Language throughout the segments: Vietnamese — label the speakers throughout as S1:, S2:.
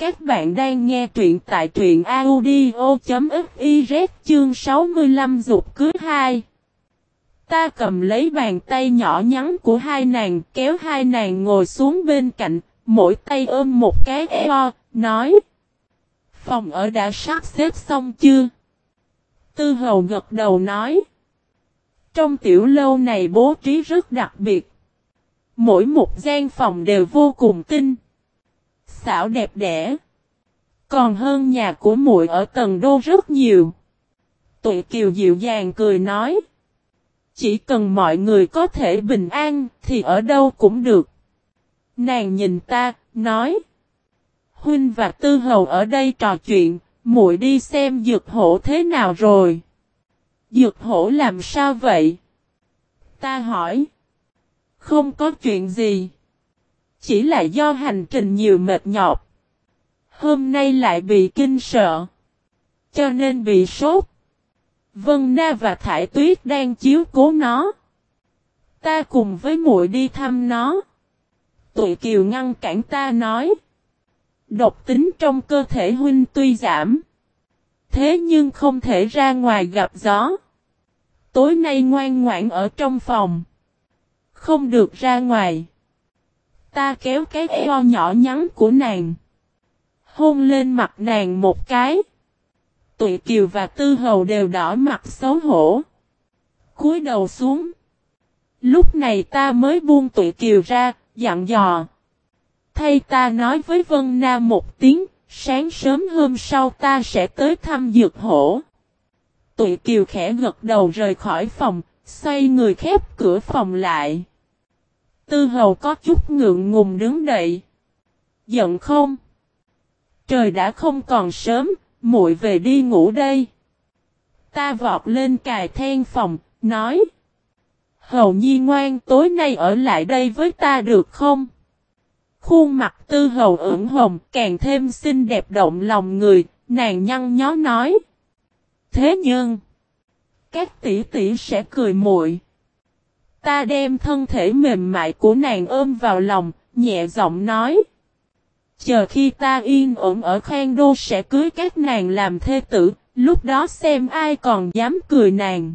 S1: Các bạn đang nghe truyện tại truyện audio.fiz chương 65 dục cưới 2. Ta cầm lấy bàn tay nhỏ nhắn của hai nàng kéo hai nàng ngồi xuống bên cạnh, mỗi tay ôm một cái eo, nói. Phòng ở đã sắp xếp xong chưa? Tư hầu gật đầu nói. Trong tiểu lâu này bố trí rất đặc biệt. Mỗi một gian phòng đều vô cùng tinh xảo đẹp đẽ. Còn hơn nhà của muội ở tầng đô rất nhiều. Tụi kiều dịu dàng cười nói. Chỉ cần mọi người có thể bình an thì ở đâu cũng được. Nàng nhìn ta, nói. Huynh và Tư Hầu ở đây trò chuyện, muội đi xem dược hổ thế nào rồi. Dược hổ làm sao vậy? Ta hỏi. Không có chuyện gì. Chỉ là do hành trình nhiều mệt nhọc. Hôm nay lại bị kinh sợ. Cho nên bị sốt. Vân Na và Thải Tuyết đang chiếu cố nó. Ta cùng với muội đi thăm nó. Tụi Kiều ngăn cản ta nói. Độc tính trong cơ thể huynh tuy giảm. Thế nhưng không thể ra ngoài gặp gió. Tối nay ngoan ngoãn ở trong phòng. Không được ra ngoài. Ta kéo cái eo nhỏ nhắn của nàng. Hôn lên mặt nàng một cái. Tụi Kiều và Tư Hầu đều đỏ mặt xấu hổ. cúi đầu xuống. Lúc này ta mới buông tụi Kiều ra, dặn dò. Thay ta nói với Vân Nam một tiếng, sáng sớm hôm sau ta sẽ tới thăm dược hổ. Tụi Kiều khẽ gật đầu rời khỏi phòng, xoay người khép cửa phòng lại. Tư hầu có chút ngượng ngùng đứng đậy. Giận không? Trời đã không còn sớm, muội về đi ngủ đây. Ta vọt lên cài then phòng, nói. Hầu nhi ngoan tối nay ở lại đây với ta được không? Khuôn mặt tư hầu ửng hồng càng thêm xinh đẹp động lòng người, nàng nhăn nhó nói. Thế nhưng, các tỷ tỷ sẽ cười muội. Ta đem thân thể mềm mại của nàng ôm vào lòng, nhẹ giọng nói. Chờ khi ta yên ổn ở Khang đô sẽ cưới các nàng làm thê tử, lúc đó xem ai còn dám cười nàng.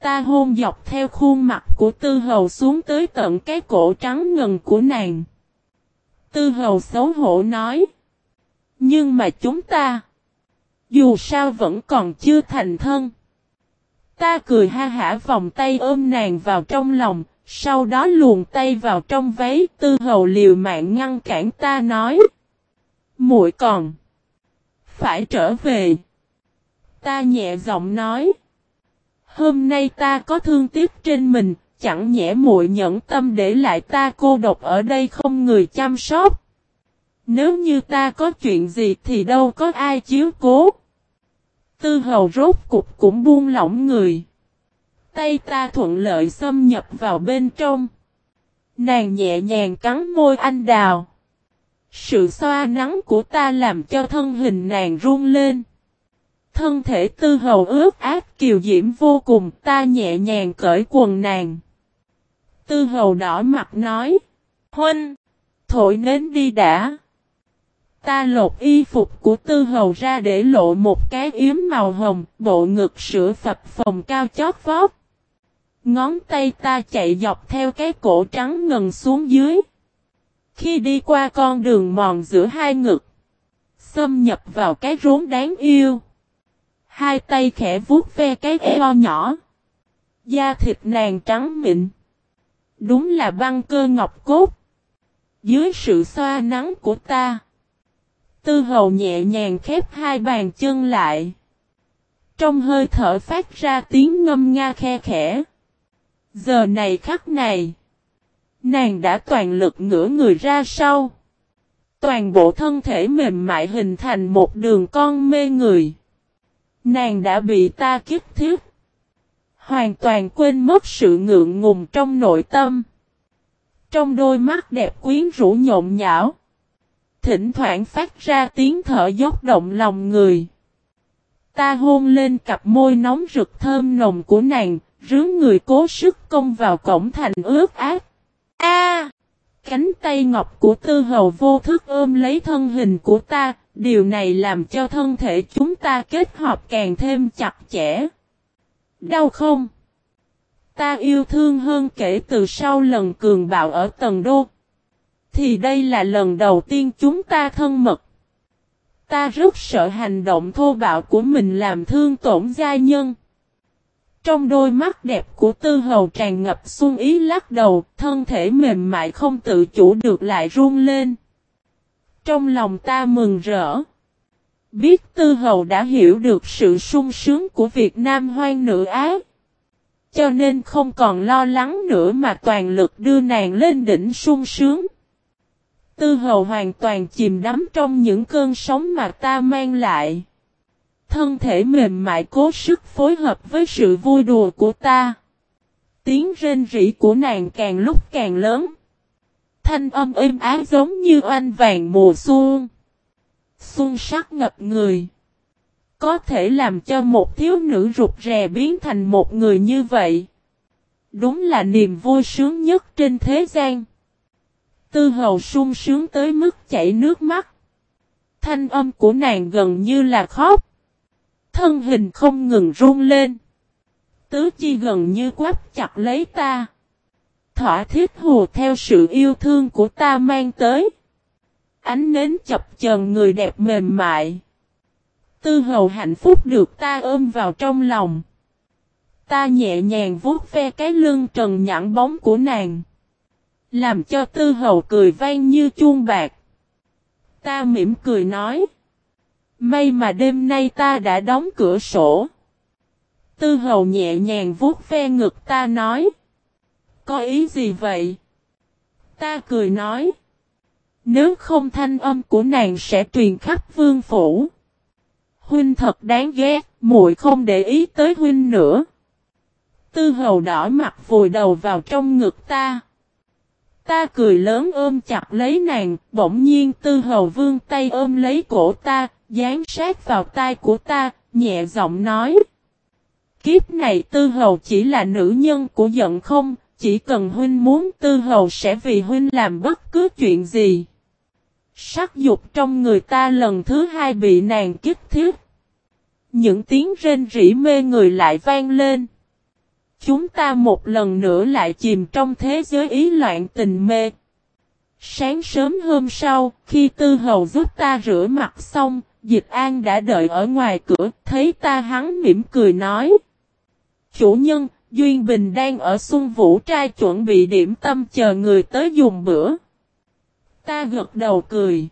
S1: Ta hôn dọc theo khuôn mặt của tư hầu xuống tới tận cái cổ trắng ngần của nàng. Tư hầu xấu hổ nói. Nhưng mà chúng ta, dù sao vẫn còn chưa thành thân. Ta cười ha hả vòng tay ôm nàng vào trong lòng, sau đó luồn tay vào trong váy, tư hầu liều mạng ngăn cản ta nói. muội còn. Phải trở về. Ta nhẹ giọng nói. Hôm nay ta có thương tiếc trên mình, chẳng nhẽ muội nhẫn tâm để lại ta cô độc ở đây không người chăm sóc. Nếu như ta có chuyện gì thì đâu có ai chiếu cố. Tư hầu rốt cục cũng buông lỏng người. Tay ta thuận lợi xâm nhập vào bên trong. Nàng nhẹ nhàng cắn môi anh đào. Sự xoa nắng của ta làm cho thân hình nàng run lên. Thân thể tư hầu ướt át kiều diễm vô cùng, ta nhẹ nhàng cởi quần nàng. Tư hầu đỏ mặt nói. Huynh! Thổi nến đi đã. Ta lột y phục của tư hầu ra để lộ một cái yếm màu hồng, bộ ngực sữa phập phồng cao chót vót. Ngón tay ta chạy dọc theo cái cổ trắng ngần xuống dưới. Khi đi qua con đường mòn giữa hai ngực, xâm nhập vào cái rốn đáng yêu. Hai tay khẽ vuốt ve cái eo nhỏ. Da thịt nàng trắng mịn. Đúng là băng cơ ngọc cốt. Dưới sự xoa nắng của ta. Tư hầu nhẹ nhàng khép hai bàn chân lại. Trong hơi thở phát ra tiếng ngâm nga khe khẽ. Giờ này khắc này. Nàng đã toàn lực ngửa người ra sau. Toàn bộ thân thể mềm mại hình thành một đường con mê người. Nàng đã bị ta kiếp thiết. Hoàn toàn quên mất sự ngượng ngùng trong nội tâm. Trong đôi mắt đẹp quyến rũ nhộn nhão. Thỉnh thoảng phát ra tiếng thở dốc động lòng người. Ta hôn lên cặp môi nóng rực thơm nồng của nàng, rướng người cố sức công vào cổng thành ướt ác. A! cánh tay ngọc của tư hầu vô thức ôm lấy thân hình của ta, điều này làm cho thân thể chúng ta kết hợp càng thêm chặt chẽ. Đau không? Ta yêu thương hơn kể từ sau lần cường bạo ở tầng đô. Thì đây là lần đầu tiên chúng ta thân mật. Ta rất sợ hành động thô bạo của mình làm thương tổn gia nhân. Trong đôi mắt đẹp của tư hầu tràn ngập xuân ý lắc đầu, thân thể mềm mại không tự chủ được lại run lên. Trong lòng ta mừng rỡ. Biết tư hầu đã hiểu được sự sung sướng của Việt Nam hoang nữ ái, Cho nên không còn lo lắng nữa mà toàn lực đưa nàng lên đỉnh sung sướng. Tư hầu hoàn toàn chìm đắm trong những cơn sóng mà ta mang lại. Thân thể mềm mại cố sức phối hợp với sự vui đùa của ta. Tiếng rên rỉ của nàng càng lúc càng lớn. Thanh âm êm ái giống như oanh vàng mùa xuân. Xuân sắc ngập người. Có thể làm cho một thiếu nữ rụt rè biến thành một người như vậy. Đúng là niềm vui sướng nhất trên thế gian. Tư hầu sung sướng tới mức chảy nước mắt. Thanh âm của nàng gần như là khóc. Thân hình không ngừng run lên. Tứ chi gần như quắp chặt lấy ta. Thỏa thiết hù theo sự yêu thương của ta mang tới. Ánh nến chập chờn người đẹp mềm mại. Tư hầu hạnh phúc được ta ôm vào trong lòng. Ta nhẹ nhàng vuốt ve cái lưng trần nhẵn bóng của nàng. Làm cho tư hầu cười vang như chuông bạc. Ta mỉm cười nói. May mà đêm nay ta đã đóng cửa sổ. Tư hầu nhẹ nhàng vuốt ve ngực ta nói. Có ý gì vậy? Ta cười nói. Nếu không thanh âm của nàng sẽ truyền khắp vương phủ. Huynh thật đáng ghét, muội không để ý tới huynh nữa. Tư hầu đỏ mặt vùi đầu vào trong ngực ta. Ta cười lớn ôm chặt lấy nàng, bỗng nhiên tư hầu vương tay ôm lấy cổ ta, dán sát vào tai của ta, nhẹ giọng nói. Kiếp này tư hầu chỉ là nữ nhân của giận không, chỉ cần huynh muốn tư hầu sẽ vì huynh làm bất cứ chuyện gì. Sắc dục trong người ta lần thứ hai bị nàng kích thiết. Những tiếng rên rỉ mê người lại vang lên. Chúng ta một lần nữa lại chìm trong thế giới ý loạn tình mê. Sáng sớm hôm sau, khi tư hầu giúp ta rửa mặt xong, Dịch An đã đợi ở ngoài cửa, thấy ta hắn mỉm cười nói. Chủ nhân, Duyên Bình đang ở Xuân Vũ Trai chuẩn bị điểm tâm chờ người tới dùng bữa. Ta gật đầu cười.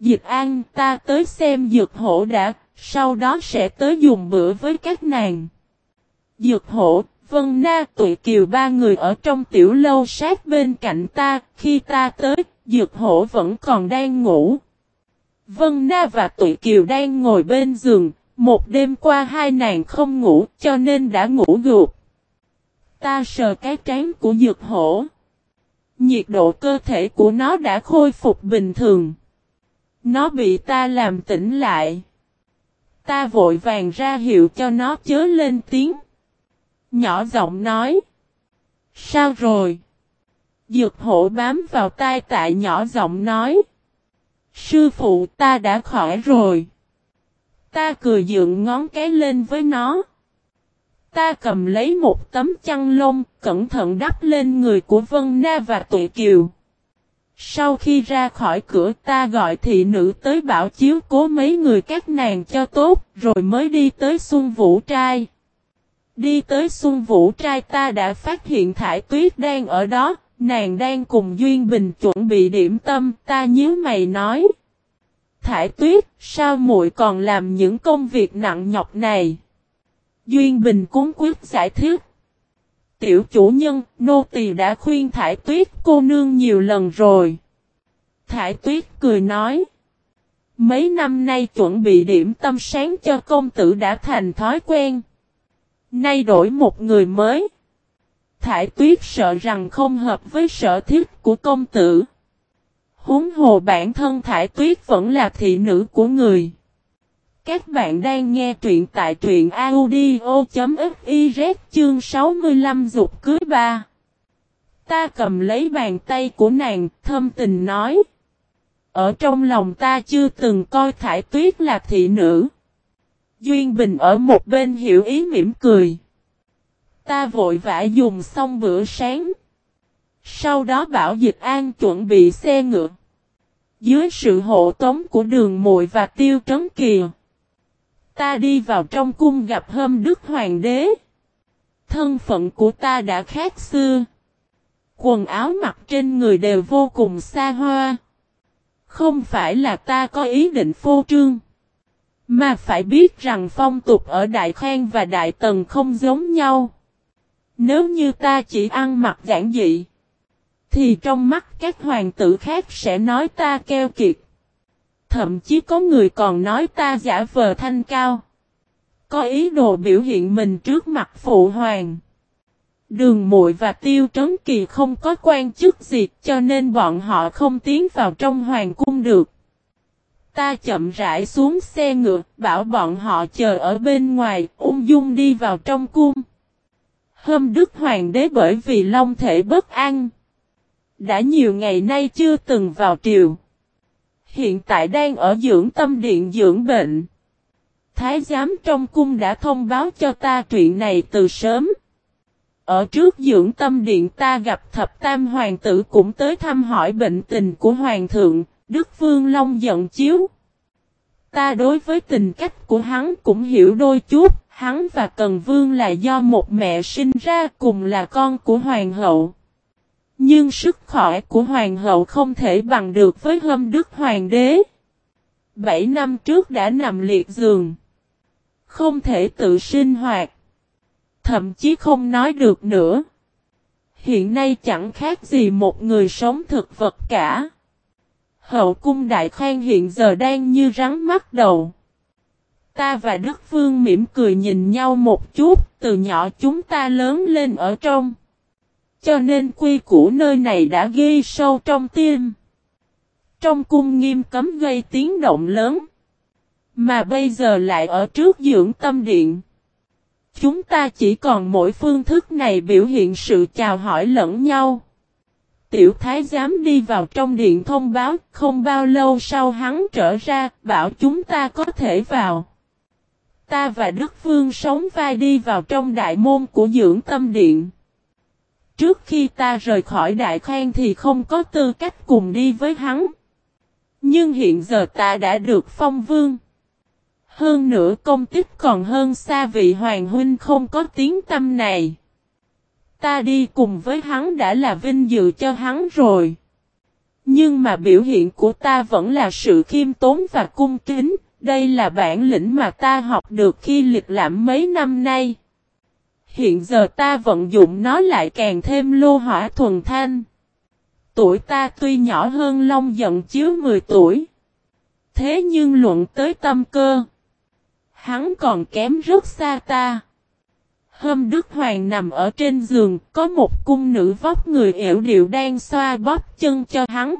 S1: Dịch An ta tới xem dược hổ đã, sau đó sẽ tới dùng bữa với các nàng. Dược hổ, Vân Na tụi kiều ba người ở trong tiểu lâu sát bên cạnh ta, khi ta tới, dược hổ vẫn còn đang ngủ. Vân Na và tụi kiều đang ngồi bên giường, một đêm qua hai nàng không ngủ cho nên đã ngủ gục. Ta sờ cái trán của dược hổ. Nhiệt độ cơ thể của nó đã khôi phục bình thường. Nó bị ta làm tỉnh lại. Ta vội vàng ra hiệu cho nó chớ lên tiếng. Nhỏ giọng nói. Sao rồi? Dược hổ bám vào tai tại nhỏ giọng nói. Sư phụ ta đã khỏi rồi. Ta cười dựng ngón cái lên với nó. Ta cầm lấy một tấm chăn lông, cẩn thận đắp lên người của Vân Na và tụi Kiều. Sau khi ra khỏi cửa ta gọi thị nữ tới bảo chiếu cố mấy người các nàng cho tốt, rồi mới đi tới Xuân Vũ Trai. Đi tới Xuân Vũ Trai ta đã phát hiện Thải Tuyết đang ở đó, nàng đang cùng Duyên Bình chuẩn bị điểm tâm, ta nhớ mày nói. Thải Tuyết, sao muội còn làm những công việc nặng nhọc này? Duyên Bình cúng quyết giải thích. Tiểu chủ nhân, nô tỳ đã khuyên Thải Tuyết cô nương nhiều lần rồi. Thải Tuyết cười nói. Mấy năm nay chuẩn bị điểm tâm sáng cho công tử đã thành thói quen. Nay đổi một người mới. Thải Tuyết sợ rằng không hợp với sở thích của công tử. Húng hồ bản thân Thải Tuyết vẫn là thị nữ của người. Các bạn đang nghe truyện tại truyện audio.fiz chương 65 dục cưới ba. Ta cầm lấy bàn tay của nàng, thâm tình nói. Ở trong lòng ta chưa từng coi thải tuyết là thị nữ. Duyên Bình ở một bên hiểu ý mỉm cười. Ta vội vã dùng xong bữa sáng. Sau đó bảo dịch an chuẩn bị xe ngựa. Dưới sự hộ tống của đường muội và tiêu trấn kìa. Ta đi vào trong cung gặp hâm đức hoàng đế. Thân phận của ta đã khác xưa. Quần áo mặc trên người đều vô cùng xa hoa. Không phải là ta có ý định phô trương. Mà phải biết rằng phong tục ở Đại Khang và Đại Tần không giống nhau. Nếu như ta chỉ ăn mặc giản dị. Thì trong mắt các hoàng tử khác sẽ nói ta keo kiệt. Thậm chí có người còn nói ta giả vờ thanh cao. Có ý đồ biểu hiện mình trước mặt phụ hoàng. Đường muội và tiêu trấn kỳ không có quan chức gì, cho nên bọn họ không tiến vào trong hoàng cung được. Ta chậm rãi xuống xe ngựa, bảo bọn họ chờ ở bên ngoài, ung dung đi vào trong cung. Hôm Đức Hoàng đế bởi vì long thể bất an. Đã nhiều ngày nay chưa từng vào triều. Hiện tại đang ở dưỡng tâm điện dưỡng bệnh. Thái giám trong cung đã thông báo cho ta chuyện này từ sớm. Ở trước dưỡng tâm điện ta gặp thập tam hoàng tử cũng tới thăm hỏi bệnh tình của hoàng thượng, Đức Vương Long giận chiếu. Ta đối với tình cách của hắn cũng hiểu đôi chút, hắn và Cần Vương là do một mẹ sinh ra cùng là con của hoàng hậu. Nhưng sức khỏe của hoàng hậu không thể bằng được với hâm đức hoàng đế. Bảy năm trước đã nằm liệt giường. Không thể tự sinh hoạt. Thậm chí không nói được nữa. Hiện nay chẳng khác gì một người sống thực vật cả. Hậu cung đại khoan hiện giờ đang như rắn mắt đầu. Ta và Đức Vương mỉm cười nhìn nhau một chút, từ nhỏ chúng ta lớn lên ở trong. Cho nên quy củ nơi này đã ghi sâu trong tim. Trong cung nghiêm cấm gây tiếng động lớn. Mà bây giờ lại ở trước dưỡng tâm điện. Chúng ta chỉ còn mỗi phương thức này biểu hiện sự chào hỏi lẫn nhau. Tiểu thái giám đi vào trong điện thông báo, không bao lâu sau hắn trở ra, bảo chúng ta có thể vào. Ta và Đức Vương sống vai đi vào trong đại môn của dưỡng tâm điện. Trước khi ta rời khỏi đại khoan thì không có tư cách cùng đi với hắn. Nhưng hiện giờ ta đã được phong vương. Hơn nữa công tích còn hơn xa vị hoàng huynh không có tiếng tâm này. Ta đi cùng với hắn đã là vinh dự cho hắn rồi. Nhưng mà biểu hiện của ta vẫn là sự khiêm tốn và cung kính, đây là bản lĩnh mà ta học được khi liệt lãm mấy năm nay. Hiện giờ ta vận dụng nó lại càng thêm lô hỏa thuần thanh. Tuổi ta tuy nhỏ hơn Long giận chiếu 10 tuổi. Thế nhưng luận tới tâm cơ. Hắn còn kém rất xa ta. Hôm Đức Hoàng nằm ở trên giường, có một cung nữ vóc người ẻo điệu đang xoa bóp chân cho hắn.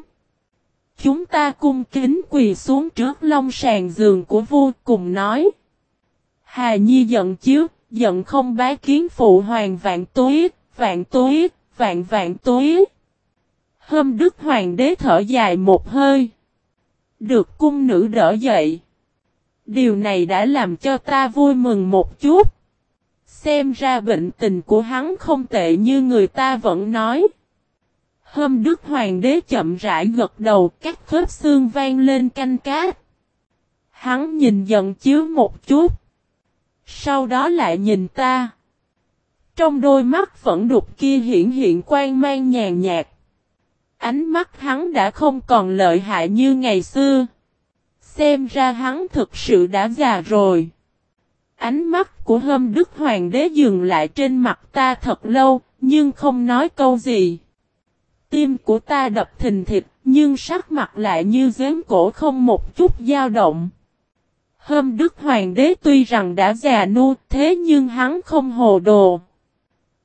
S1: Chúng ta cung kính quỳ xuống trước long sàn giường của vua cùng nói. Hà Nhi giận chiếu, giận không bá kiến phụ hoàng vạn tối, vạn tối, vạn vạn tối. Hôm Đức Hoàng đế thở dài một hơi. Được cung nữ đỡ dậy. Điều này đã làm cho ta vui mừng một chút. Xem ra bệnh tình của hắn không tệ như người ta vẫn nói. Hôm Đức Hoàng đế chậm rãi gật đầu, các khớp xương vang lên canh cát. Hắn nhìn giận chiếu một chút. Sau đó lại nhìn ta. Trong đôi mắt vẫn đục kia hiện hiện quan mang nhàn nhạt. Ánh mắt hắn đã không còn lợi hại như ngày xưa. Xem ra hắn thực sự đã già rồi. Ánh mắt của hâm đức hoàng đế dừng lại trên mặt ta thật lâu, nhưng không nói câu gì. Tim của ta đập thình thịt, nhưng sắc mặt lại như giếm cổ không một chút dao động. Hâm đức hoàng đế tuy rằng đã già nu thế nhưng hắn không hồ đồ.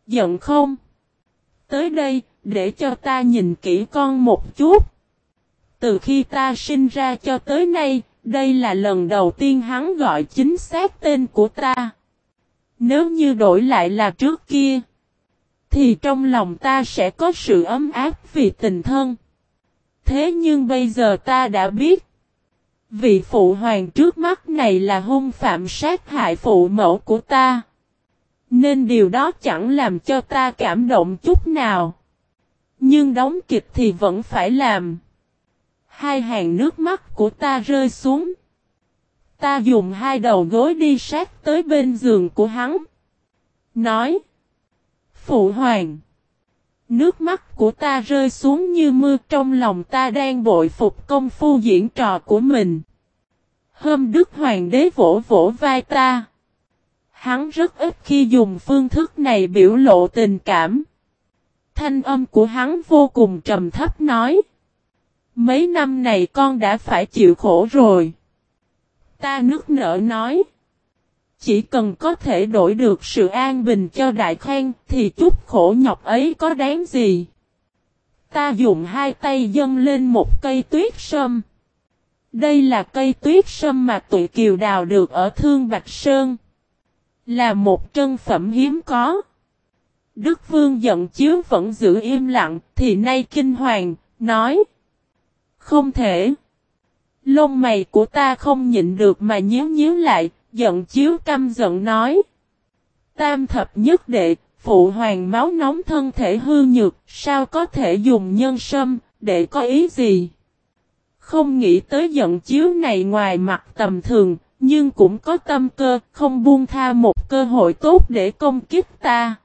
S1: Giận không? Tới đây, để cho ta nhìn kỹ con một chút. Từ khi ta sinh ra cho tới nay, đây là lần đầu tiên hắn gọi chính xác tên của ta. Nếu như đổi lại là trước kia, thì trong lòng ta sẽ có sự ấm áp vì tình thân. Thế nhưng bây giờ ta đã biết, vị phụ hoàng trước mắt này là hung phạm sát hại phụ mẫu của ta. Nên điều đó chẳng làm cho ta cảm động chút nào. Nhưng đóng kịch thì vẫn phải làm. Hai hàng nước mắt của ta rơi xuống. Ta dùng hai đầu gối đi sát tới bên giường của hắn. Nói. Phụ hoàng. Nước mắt của ta rơi xuống như mưa trong lòng ta đang bội phục công phu diễn trò của mình. Hôm Đức Hoàng đế vỗ vỗ vai ta. Hắn rất ít khi dùng phương thức này biểu lộ tình cảm. Thanh âm của hắn vô cùng trầm thấp nói. Mấy năm này con đã phải chịu khổ rồi. Ta nước nở nói. Chỉ cần có thể đổi được sự an bình cho đại khang thì chút khổ nhọc ấy có đáng gì. Ta dùng hai tay dâng lên một cây tuyết sâm. Đây là cây tuyết sâm mà tụi kiều đào được ở Thương Bạch Sơn. Là một trân phẩm hiếm có. Đức Vương giận chiếu vẫn giữ im lặng thì nay kinh hoàng, nói. Không thể. Lông mày của ta không nhịn được mà nhíu nhíu lại, giận chiếu căm giận nói. Tam thập nhất đệ, phụ hoàng máu nóng thân thể hư nhược, sao có thể dùng nhân sâm, để có ý gì? Không nghĩ tới giận chiếu này ngoài mặt tầm thường, nhưng cũng có tâm cơ, không buông tha một cơ hội tốt để công kích ta.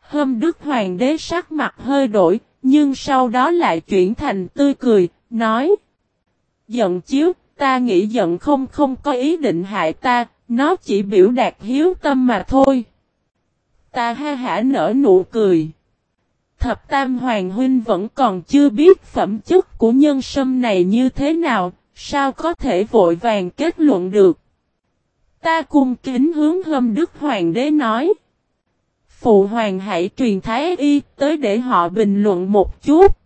S1: Hôm Đức Hoàng đế sắc mặt hơi đổi, nhưng sau đó lại chuyển thành tươi cười, nói. Giận chiếu, ta nghĩ giận không không có ý định hại ta, nó chỉ biểu đạt hiếu tâm mà thôi. Ta ha hả nở nụ cười. Thập Tam Hoàng Huynh vẫn còn chưa biết phẩm chất của nhân sâm này như thế nào, sao có thể vội vàng kết luận được. Ta cung kính hướng hâm Đức Hoàng đế nói. Phụ Hoàng hãy truyền thái y tới để họ bình luận một chút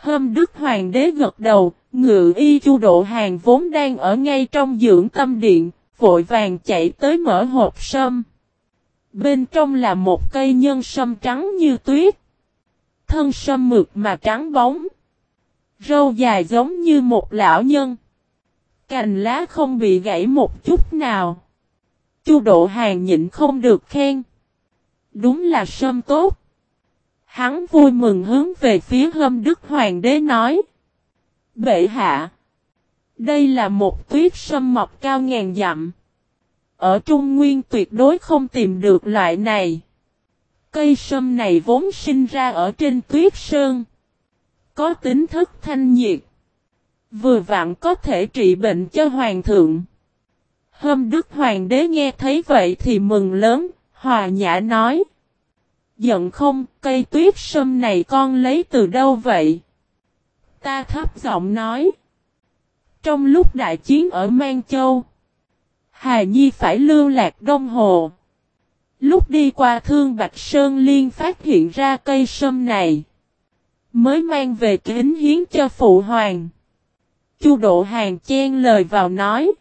S1: hôm Đức Hoàng đế gật đầu, ngự y chu độ hàng vốn đang ở ngay trong dưỡng tâm điện, vội vàng chạy tới mở hộp sâm. Bên trong là một cây nhân sâm trắng như tuyết. Thân sâm mượt mà trắng bóng. Râu dài giống như một lão nhân. Cành lá không bị gãy một chút nào. Chu độ hàng nhịn không được khen. Đúng là sâm tốt. Hắn vui mừng hướng về phía hâm đức hoàng đế nói. Bệ hạ. Đây là một tuyết sâm mọc cao ngàn dặm. Ở Trung Nguyên tuyệt đối không tìm được loại này. Cây sâm này vốn sinh ra ở trên tuyết sơn. Có tính thức thanh nhiệt. Vừa vặn có thể trị bệnh cho hoàng thượng. Hôm Đức Hoàng đế nghe thấy vậy thì mừng lớn, hòa nhã nói. Giận không, cây tuyết sâm này con lấy từ đâu vậy? Ta thấp giọng nói. Trong lúc đại chiến ở Mang Châu, Hà Nhi phải lưu lạc Đông Hồ. Lúc đi qua Thương Bạch Sơn Liên phát hiện ra cây sâm này. Mới mang về kính hiến cho Phụ Hoàng. Chu Độ Hàng chen lời vào nói.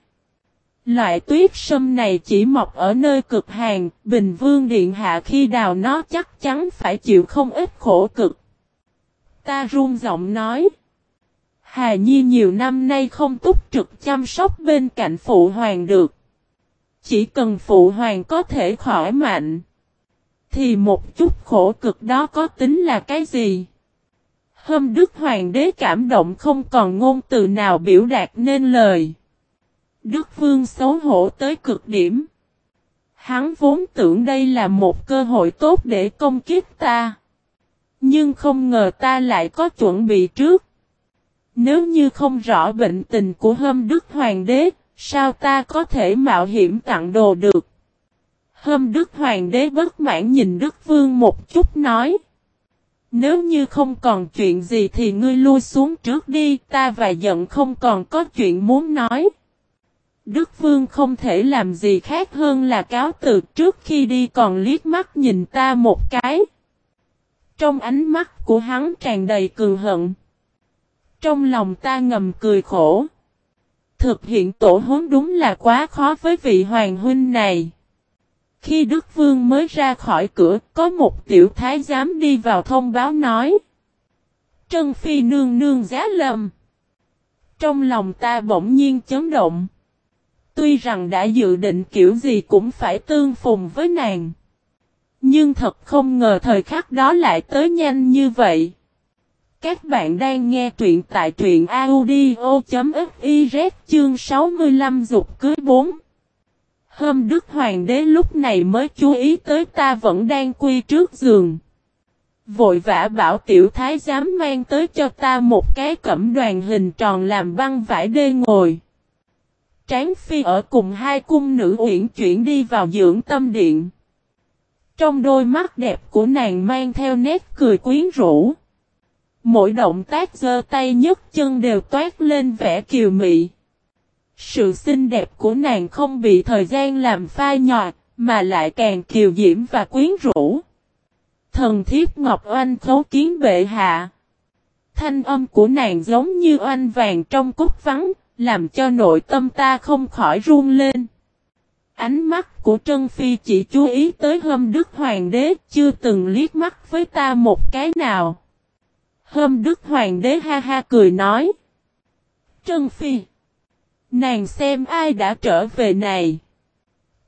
S1: Loại tuyết sâm này chỉ mọc ở nơi cực hàng, Bình Vương Điện Hạ khi đào nó chắc chắn phải chịu không ít khổ cực. Ta run giọng nói. Hà Nhi nhiều năm nay không túc trực chăm sóc bên cạnh Phụ Hoàng được. Chỉ cần Phụ Hoàng có thể khỏi mạnh. Thì một chút khổ cực đó có tính là cái gì? Hôm Đức Hoàng đế cảm động không còn ngôn từ nào biểu đạt nên lời. Đức Vương xấu hổ tới cực điểm. Hắn vốn tưởng đây là một cơ hội tốt để công kích ta. Nhưng không ngờ ta lại có chuẩn bị trước. Nếu như không rõ bệnh tình của hâm Đức Hoàng đế, sao ta có thể mạo hiểm tặng đồ được? Hâm Đức Hoàng đế bất mãn nhìn Đức Vương một chút nói. Nếu như không còn chuyện gì thì ngươi lui xuống trước đi, ta và giận không còn có chuyện muốn nói. Đức Vương không thể làm gì khác hơn là cáo từ trước khi đi còn liếc mắt nhìn ta một cái. Trong ánh mắt của hắn tràn đầy cường hận. Trong lòng ta ngầm cười khổ. Thực hiện tổ huấn đúng là quá khó với vị hoàng huynh này. Khi Đức Vương mới ra khỏi cửa, có một tiểu thái giám đi vào thông báo nói. Trân Phi nương nương giá lầm. Trong lòng ta bỗng nhiên chấn động. Tuy rằng đã dự định kiểu gì cũng phải tương phùng với nàng. Nhưng thật không ngờ thời khắc đó lại tới nhanh như vậy. Các bạn đang nghe truyện tại truyện audio.fiz chương 65 dục cưới 4. Hôm Đức Hoàng đế lúc này mới chú ý tới ta vẫn đang quy trước giường. Vội vã bảo tiểu thái giám mang tới cho ta một cái cẩm đoàn hình tròn làm băng vải đê ngồi. Tráng phi ở cùng hai cung nữ uyển chuyển đi vào dưỡng tâm điện. Trong đôi mắt đẹp của nàng mang theo nét cười quyến rũ. Mỗi động tác giơ tay nhấc chân đều toát lên vẻ kiều mị. Sự xinh đẹp của nàng không bị thời gian làm phai nhòa, mà lại càng kiều diễm và quyến rũ. Thần thiếp Ngọc Oanh khấu kiến bệ hạ. Thanh âm của nàng giống như oanh vàng trong cúc vắng, làm cho nội tâm ta không khỏi run lên. Ánh mắt của Trân Phi chỉ chú ý tới hâm Đức Hoàng đế, chưa từng liếc mắt với ta một cái nào. Hâm Đức Hoàng đế ha ha cười nói. Trân Phi. Nàng xem ai đã trở về này.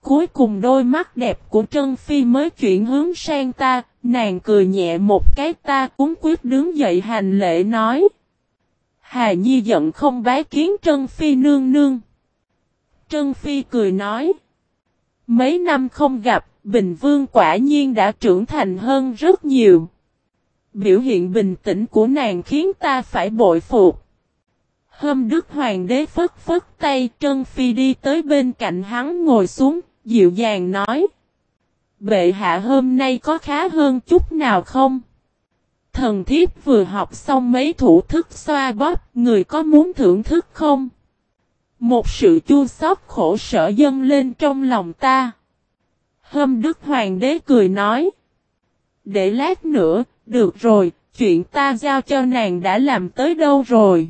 S1: Cuối cùng đôi mắt đẹp của Trân Phi mới chuyển hướng sang ta, nàng cười nhẹ một cái ta cũng quyết đứng dậy hành lễ nói. Hà Nhi giận không bái kiến Trân Phi nương nương. Trân Phi cười nói. Mấy năm không gặp, Bình Vương quả nhiên đã trưởng thành hơn rất nhiều. Biểu hiện bình tĩnh của nàng khiến ta phải bội phục. Hôm Đức Hoàng đế phất phất tay Trân Phi đi tới bên cạnh hắn ngồi xuống, dịu dàng nói. Bệ hạ hôm nay có khá hơn chút nào không? Thần thiếp vừa học xong mấy thủ thức xoa bóp, người có muốn thưởng thức không? Một sự chua xót khổ sở dâng lên trong lòng ta. Hôm Đức Hoàng đế cười nói. Để lát nữa, được rồi, chuyện ta giao cho nàng đã làm tới đâu rồi?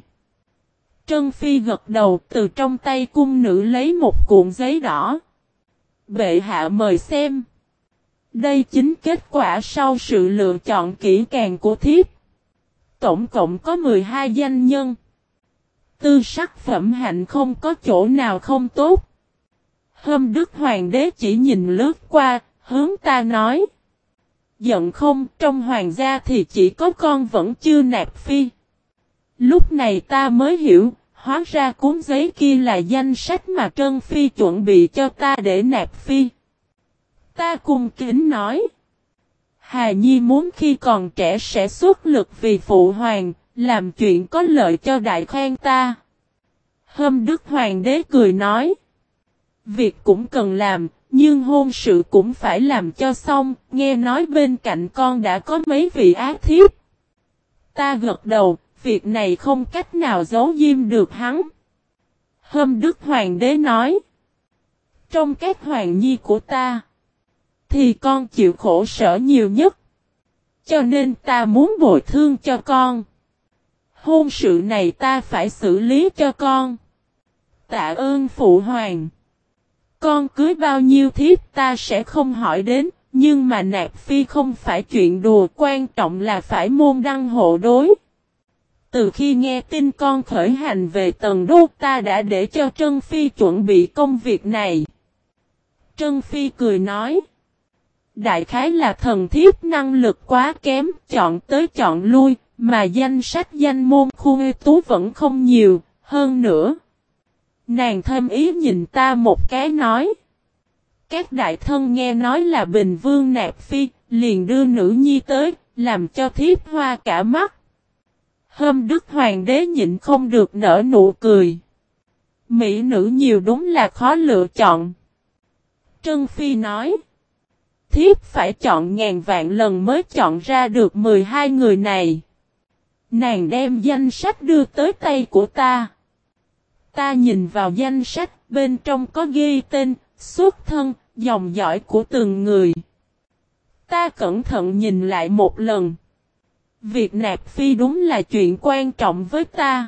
S1: Trân Phi gật đầu từ trong tay cung nữ lấy một cuộn giấy đỏ. Bệ hạ mời xem. Đây chính kết quả sau sự lựa chọn kỹ càng của thiếp. Tổng cộng có 12 danh nhân. Tư sắc phẩm hạnh không có chỗ nào không tốt. Hôm Đức Hoàng đế chỉ nhìn lướt qua, hướng ta nói. Giận không, trong hoàng gia thì chỉ có con vẫn chưa nạp phi. Lúc này ta mới hiểu, hóa ra cuốn giấy kia là danh sách mà Trân Phi chuẩn bị cho ta để nạp phi. Ta cùng kính nói. Hà Nhi muốn khi còn trẻ sẽ xuất lực vì phụ hoàng, làm chuyện có lợi cho đại khoan ta. Hôm Đức Hoàng đế cười nói. Việc cũng cần làm, nhưng hôn sự cũng phải làm cho xong, nghe nói bên cạnh con đã có mấy vị ác thiếp. Ta gật đầu, việc này không cách nào giấu diêm được hắn. Hôm Đức Hoàng đế nói. Trong các hoàng nhi của ta, thì con chịu khổ sở nhiều nhất. Cho nên ta muốn bồi thương cho con. Hôn sự này ta phải xử lý cho con. Tạ ơn phụ hoàng. Con cưới bao nhiêu thiếp ta sẽ không hỏi đến, nhưng mà nạp phi không phải chuyện đùa, quan trọng là phải môn đăng hộ đối. Từ khi nghe tin con khởi hành về tầng đô ta đã để cho Trân Phi chuẩn bị công việc này. Trân Phi cười nói. Đại khái là thần thiếp năng lực quá kém, chọn tới chọn lui, mà danh sách danh môn khu tú vẫn không nhiều, hơn nữa. Nàng thêm ý nhìn ta một cái nói. Các đại thân nghe nói là Bình Vương nạp phi, liền đưa nữ nhi tới, làm cho thiếp hoa cả mắt. Hôm Đức Hoàng đế nhịn không được nở nụ cười. Mỹ nữ nhiều đúng là khó lựa chọn. Trân Phi nói. Thiếp phải chọn ngàn vạn lần mới chọn ra được 12 người này. Nàng đem danh sách đưa tới tay của ta. Ta nhìn vào danh sách, bên trong có ghi tên, xuất thân, dòng dõi của từng người. Ta cẩn thận nhìn lại một lần. Việc nạp phi đúng là chuyện quan trọng với ta.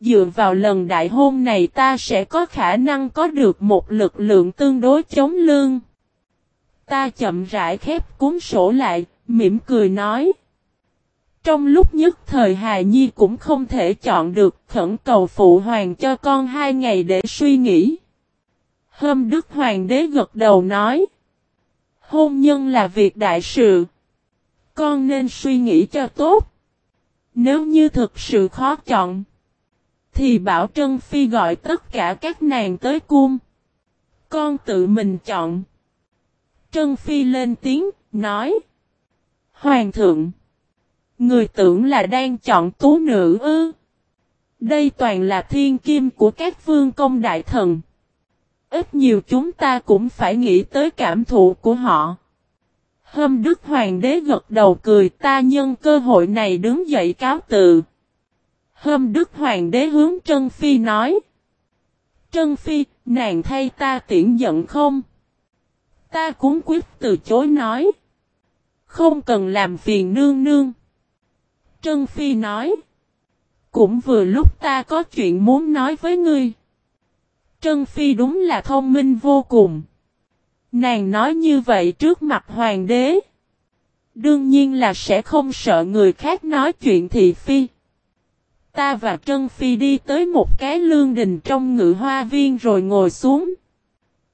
S1: Dựa vào lần đại hôn này ta sẽ có khả năng có được một lực lượng tương đối chống lương. Ta chậm rãi khép cuốn sổ lại, mỉm cười nói. Trong lúc nhất thời Hà Nhi cũng không thể chọn được khẩn cầu phụ hoàng cho con hai ngày để suy nghĩ. Hôm Đức Hoàng đế gật đầu nói. Hôn nhân là việc đại sự. Con nên suy nghĩ cho tốt. Nếu như thực sự khó chọn. Thì bảo Trân Phi gọi tất cả các nàng tới cung. Con tự mình chọn. Trân Phi lên tiếng, nói. Hoàng thượng. Người tưởng là đang chọn tú nữ ư. Đây toàn là thiên kim của các vương công đại thần. Ít nhiều chúng ta cũng phải nghĩ tới cảm thụ của họ. Hôm Đức Hoàng đế gật đầu cười ta nhân cơ hội này đứng dậy cáo từ Hôm Đức Hoàng đế hướng Trân Phi nói. Trân Phi, nàng thay ta tiễn giận không? Ta cũng quyết từ chối nói. Không cần làm phiền nương nương. Trân Phi nói. Cũng vừa lúc ta có chuyện muốn nói với ngươi. Trân Phi đúng là thông minh vô cùng. Nàng nói như vậy trước mặt hoàng đế. Đương nhiên là sẽ không sợ người khác nói chuyện thị phi. Ta và Trân Phi đi tới một cái lương đình trong ngự hoa viên rồi ngồi xuống.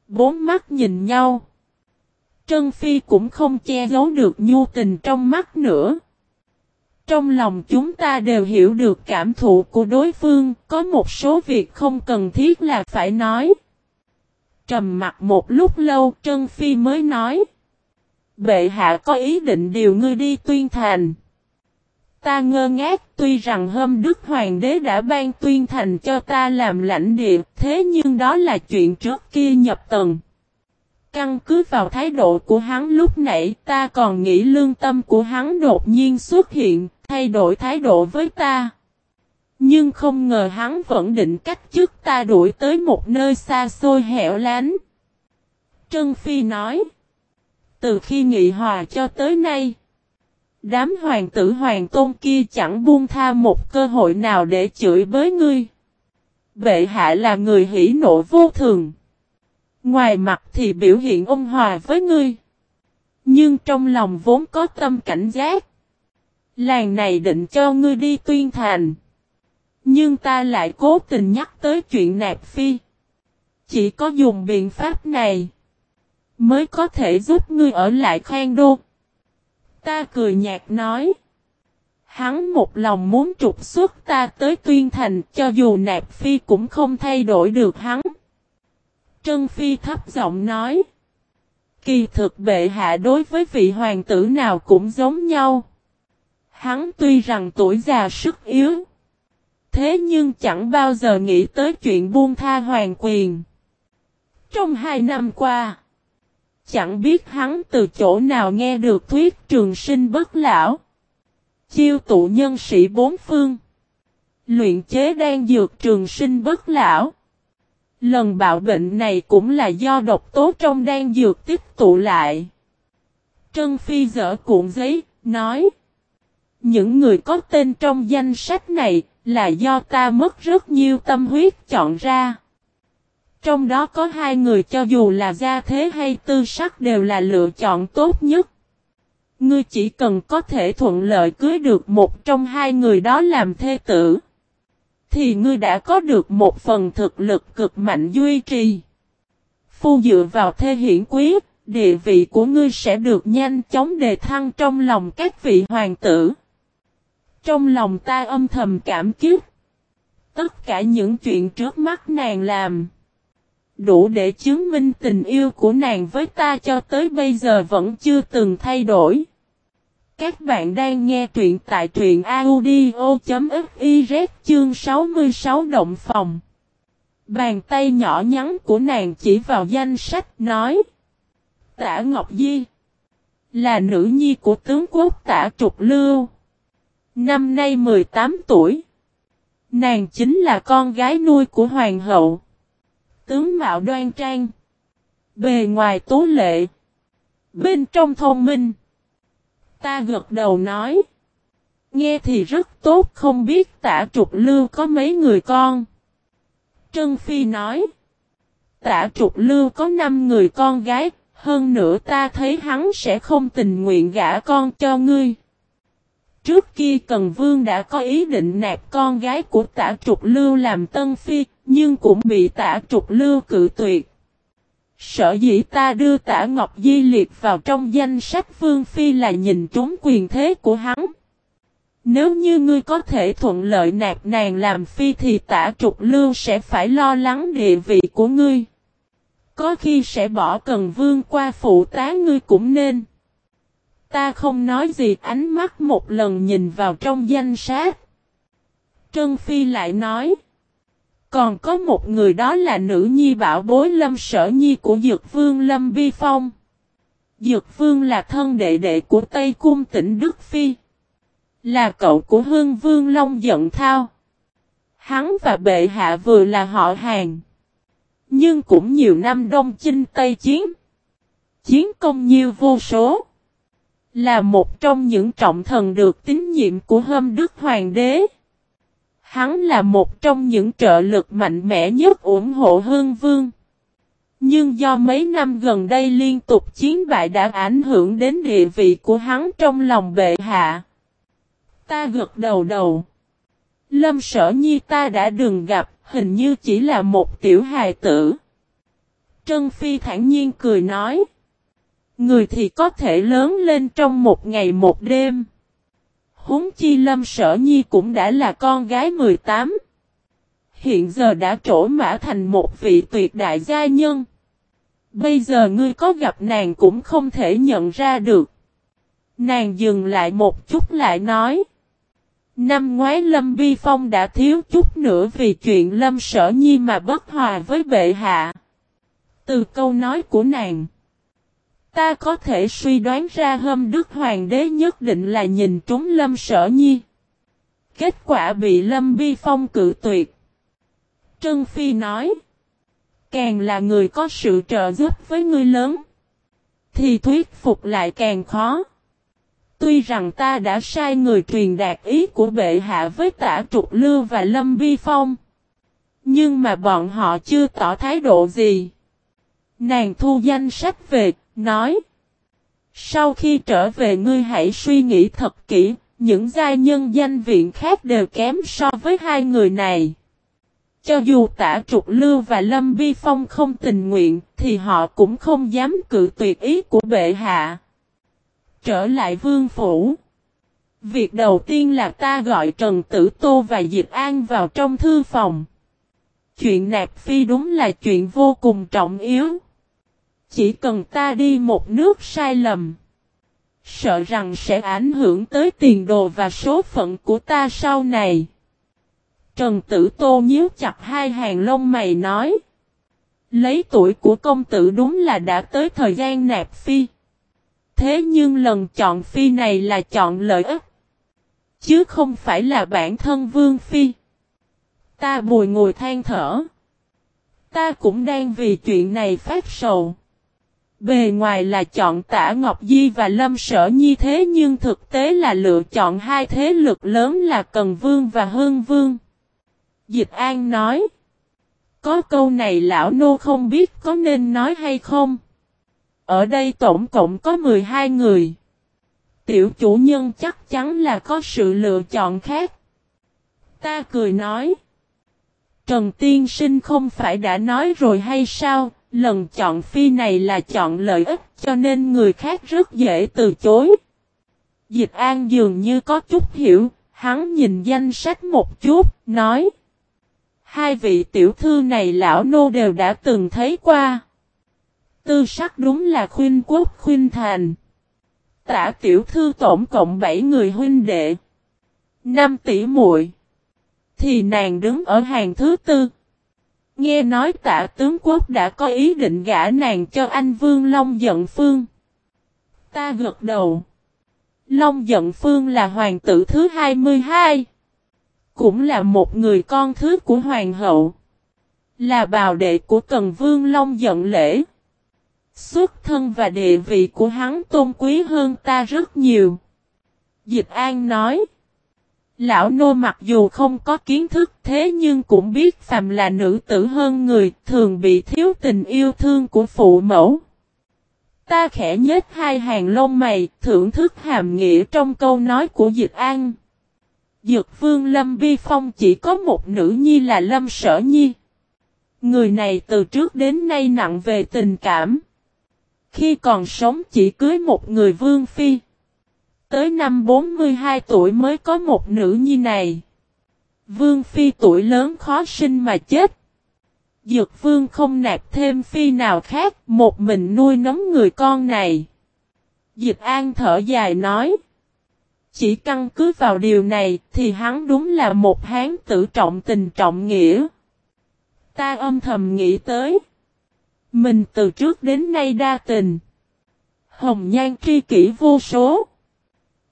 S1: Bốn mắt nhìn nhau. Trân Phi cũng không che giấu được nhu tình trong mắt nữa. Trong lòng chúng ta đều hiểu được cảm thụ của đối phương, có một số việc không cần thiết là phải nói. Trầm mặt một lúc lâu Trân Phi mới nói. Bệ hạ có ý định điều ngươi đi tuyên thành. Ta ngơ ngác tuy rằng hôm Đức Hoàng đế đã ban tuyên thành cho ta làm lãnh địa, thế nhưng đó là chuyện trước kia nhập tầng. Căn cứ vào thái độ của hắn lúc nãy ta còn nghĩ lương tâm của hắn đột nhiên xuất hiện, thay đổi thái độ với ta. Nhưng không ngờ hắn vẫn định cách chức ta đuổi tới một nơi xa xôi hẻo lánh. Trân Phi nói. Từ khi nghị hòa cho tới nay. Đám hoàng tử hoàng tôn kia chẳng buông tha một cơ hội nào để chửi bới ngươi. Bệ hạ là người hỉ nộ vô thường. Ngoài mặt thì biểu hiện ôn hòa với ngươi. Nhưng trong lòng vốn có tâm cảnh giác. Làng này định cho ngươi đi tuyên thành. Nhưng ta lại cố tình nhắc tới chuyện nạp phi. Chỉ có dùng biện pháp này. Mới có thể giúp ngươi ở lại khoan đô. Ta cười nhạt nói. Hắn một lòng muốn trục xuất ta tới tuyên thành cho dù nạp phi cũng không thay đổi được hắn. Trân Phi thấp giọng nói. Kỳ thực bệ hạ đối với vị hoàng tử nào cũng giống nhau. Hắn tuy rằng tuổi già sức yếu. Thế nhưng chẳng bao giờ nghĩ tới chuyện buông tha hoàng quyền. Trong hai năm qua, chẳng biết hắn từ chỗ nào nghe được thuyết trường sinh bất lão. Chiêu tụ nhân sĩ bốn phương. Luyện chế đang dược trường sinh bất lão. Lần bạo bệnh này cũng là do độc tố trong đan dược tích tụ lại. Trân Phi dở cuộn giấy, nói. Những người có tên trong danh sách này là do ta mất rất nhiều tâm huyết chọn ra. Trong đó có hai người cho dù là gia thế hay tư sắc đều là lựa chọn tốt nhất. Ngươi chỉ cần có thể thuận lợi cưới được một trong hai người đó làm thê tử thì ngươi đã có được một phần thực lực cực mạnh duy trì. Phu dựa vào thê hiển quý, địa vị của ngươi sẽ được nhanh chóng đề thăng trong lòng các vị hoàng tử. Trong lòng ta âm thầm cảm kích. Tất cả những chuyện trước mắt nàng làm. Đủ để chứng minh tình yêu của nàng với ta cho tới bây giờ vẫn chưa từng thay đổi. Các bạn đang nghe truyện tại truyện audio.fiz chương 66 động phòng. Bàn tay nhỏ nhắn của nàng chỉ vào danh sách, nói. Tả Ngọc Di. Là nữ nhi của tướng quốc tả Trục Lưu. Năm nay 18 tuổi. Nàng chính là con gái nuôi của hoàng hậu. Tướng mạo đoan trang. Bề ngoài tố lệ. Bên trong thông minh. Ta gật đầu nói. Nghe thì rất tốt không biết tả trục lưu có mấy người con. Trân Phi nói. Tả trục lưu có 5 người con gái, Hơn nữa ta thấy hắn sẽ không tình nguyện gả con cho ngươi. Trước kia Cần Vương đã có ý định nạp con gái của tả trục lưu làm tân phi, nhưng cũng bị tả trục lưu cự tuyệt. Sở dĩ ta đưa tả Ngọc Di liệt vào trong danh sách Vương Phi là nhìn trúng quyền thế của hắn. Nếu như ngươi có thể thuận lợi nạp nàng làm phi thì tả trục lưu sẽ phải lo lắng địa vị của ngươi. Có khi sẽ bỏ cần vương qua phụ tá ngươi cũng nên. Ta không nói gì, ánh mắt một lần nhìn vào trong danh sách. Trân Phi lại nói. Còn có một người đó là nữ nhi bảo bối lâm sở nhi của Dược Vương Lâm Vi Phong. Dược Vương là thân đệ đệ của Tây Cung tỉnh Đức Phi. Là cậu của Hương Vương Long Dận Thao. Hắn và bệ hạ vừa là họ hàng. Nhưng cũng nhiều năm đông chinh Tây Chiến. Chiến công nhiều vô số. Là một trong những trọng thần được tín nhiệm của Hâm Đức Hoàng đế. Hắn là một trong những trợ lực mạnh mẽ nhất ủng hộ Hương Vương. Nhưng do mấy năm gần đây liên tục chiến bại đã ảnh hưởng đến địa vị của hắn trong lòng bệ hạ. Ta gật đầu đầu. Lâm sở nhi ta đã đừng gặp, hình như chỉ là một tiểu hài tử. Trân Phi thản nhiên cười nói. Người thì có thể lớn lên trong một ngày một đêm. Húng chi lâm sở nhi cũng đã là con gái 18. Hiện giờ đã trổ mã thành một vị tuyệt đại gia nhân. Bây giờ ngươi có gặp nàng cũng không thể nhận ra được. Nàng dừng lại một chút lại nói. Năm ngoái Lâm Bi Phong đã thiếu chút nữa vì chuyện Lâm Sở Nhi mà bất hòa với bệ hạ. Từ câu nói của nàng, ta có thể suy đoán ra hâm Đức Hoàng đế nhất định là nhìn trúng Lâm Sở Nhi. Kết quả bị Lâm Bi Phong cự tuyệt. Trân Phi nói, càng là người có sự trợ giúp với người lớn, thì thuyết phục lại càng khó. Tuy rằng ta đã sai người truyền đạt ý của bệ hạ với tả trục lưu và lâm vi phong. Nhưng mà bọn họ chưa tỏ thái độ gì. Nàng thu danh sách về, nói. Sau khi trở về ngươi hãy suy nghĩ thật kỹ, những gia nhân danh viện khác đều kém so với hai người này. Cho dù tả trục lưu và lâm vi phong không tình nguyện, thì họ cũng không dám cự tuyệt ý của bệ hạ trở lại vương phủ. Việc đầu tiên là ta gọi Trần Tử Tô và Diệp An vào trong thư phòng. Chuyện nạp phi đúng là chuyện vô cùng trọng yếu. Chỉ cần ta đi một nước sai lầm. Sợ rằng sẽ ảnh hưởng tới tiền đồ và số phận của ta sau này. Trần Tử Tô nhíu chặt hai hàng lông mày nói. Lấy tuổi của công tử đúng là đã tới thời gian nạp phi. Thế nhưng lần chọn phi này là chọn lợi ích. Chứ không phải là bản thân vương phi. Ta bùi ngồi than thở. Ta cũng đang vì chuyện này phát sầu. Bề ngoài là chọn tả Ngọc Di và Lâm Sở Nhi thế nhưng thực tế là lựa chọn hai thế lực lớn là Cần Vương và Hương Vương. Dịch An nói. Có câu này lão nô không biết có nên nói hay không. Ở đây tổng cộng có 12 người. Tiểu chủ nhân chắc chắn là có sự lựa chọn khác. Ta cười nói. Trần Tiên Sinh không phải đã nói rồi hay sao, lần chọn phi này là chọn lợi ích cho nên người khác rất dễ từ chối. Dịch An dường như có chút hiểu, hắn nhìn danh sách một chút, nói. Hai vị tiểu thư này lão nô đều đã từng thấy qua. Tư sắc đúng là khuyên quốc khuyên thành. Tả tiểu thư tổng cộng 7 người huynh đệ. 5 tỷ muội Thì nàng đứng ở hàng thứ tư. Nghe nói tả tướng quốc đã có ý định gả nàng cho anh Vương Long Dận Phương. Ta gật đầu. Long Dận Phương là hoàng tử thứ 22. Cũng là một người con thứ của hoàng hậu. Là bào đệ của Cần Vương Long Dận Lễ. Xuất thân và địa vị của hắn tôn quý hơn ta rất nhiều. Dịch An nói. Lão nô mặc dù không có kiến thức thế nhưng cũng biết phàm là nữ tử hơn người thường bị thiếu tình yêu thương của phụ mẫu. Ta khẽ nhếch hai hàng lông mày, thưởng thức hàm nghĩa trong câu nói của Dịch An. Dược vương Lâm Vi Phong chỉ có một nữ nhi là Lâm Sở Nhi. Người này từ trước đến nay nặng về tình cảm. Khi còn sống chỉ cưới một người vương phi. Tới năm 42 tuổi mới có một nữ nhi này. Vương phi tuổi lớn khó sinh mà chết. Dược vương không nạp thêm phi nào khác, một mình nuôi nấng người con này. Dịch an thở dài nói. Chỉ căn cứ vào điều này thì hắn đúng là một hán tử trọng tình trọng nghĩa. Ta âm thầm nghĩ tới. Mình từ trước đến nay đa tình. Hồng nhan tri kỷ vô số.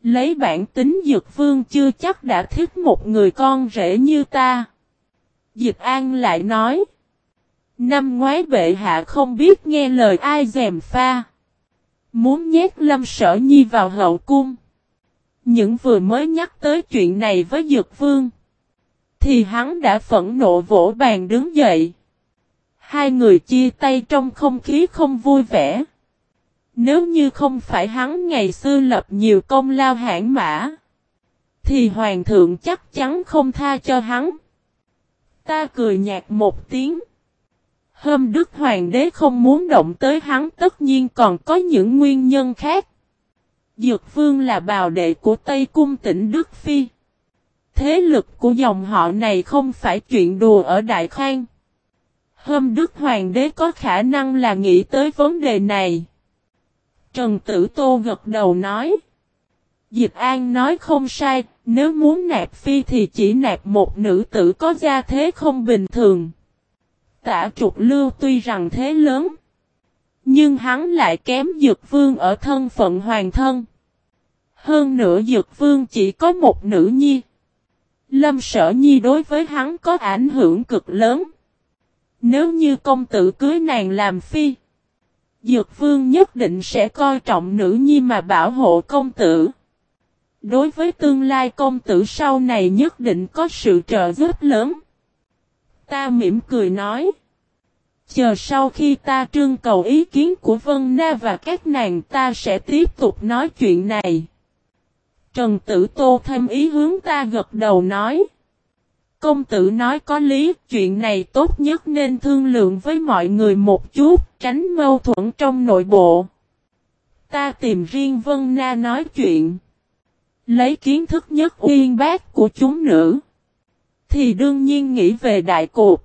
S1: Lấy bản tính dược vương chưa chắc đã thích một người con rể như ta. Dịch an lại nói. Năm ngoái bệ hạ không biết nghe lời ai dèm pha. Muốn nhét lâm sở nhi vào hậu cung. Những vừa mới nhắc tới chuyện này với Dược Vương. Thì hắn đã phẫn nộ vỗ bàn đứng dậy. Hai người chia tay trong không khí không vui vẻ. Nếu như không phải hắn ngày xưa lập nhiều công lao hãng mã. Thì hoàng thượng chắc chắn không tha cho hắn. Ta cười nhạt một tiếng. Hôm Đức Hoàng đế không muốn động tới hắn, tất nhiên còn có những nguyên nhân khác. Dược Vương là bào đệ của Tây Cung tỉnh Đức Phi. Thế lực của dòng họ này không phải chuyện đùa ở Đại Khang. Hôm Đức Hoàng đế có khả năng là nghĩ tới vấn đề này. Trần Tử Tô gật đầu nói. Dịch An nói không sai, nếu muốn nạp phi thì chỉ nạp một nữ tử có gia thế không bình thường. Tả trục lưu tuy rằng thế lớn. Nhưng hắn lại kém Dược Vương ở thân phận hoàng thân. Hơn nữa Dược Vương chỉ có một nữ nhi. Lâm Sở Nhi đối với hắn có ảnh hưởng cực lớn. Nếu như công tử cưới nàng làm phi, Dược Vương nhất định sẽ coi trọng nữ nhi mà bảo hộ công tử. Đối với tương lai công tử sau này nhất định có sự trợ giúp lớn. Ta mỉm cười nói. Chờ sau khi ta trưng cầu ý kiến của Vân Na và các nàng ta sẽ tiếp tục nói chuyện này. Trần Tử Tô thêm ý hướng ta gật đầu nói. Công tử nói có lý, chuyện này tốt nhất nên thương lượng với mọi người một chút, tránh mâu thuẫn trong nội bộ. Ta tìm riêng Vân Na nói chuyện. Lấy kiến thức nhất uyên bác của chúng nữ. Thì đương nhiên nghĩ về đại cuộc.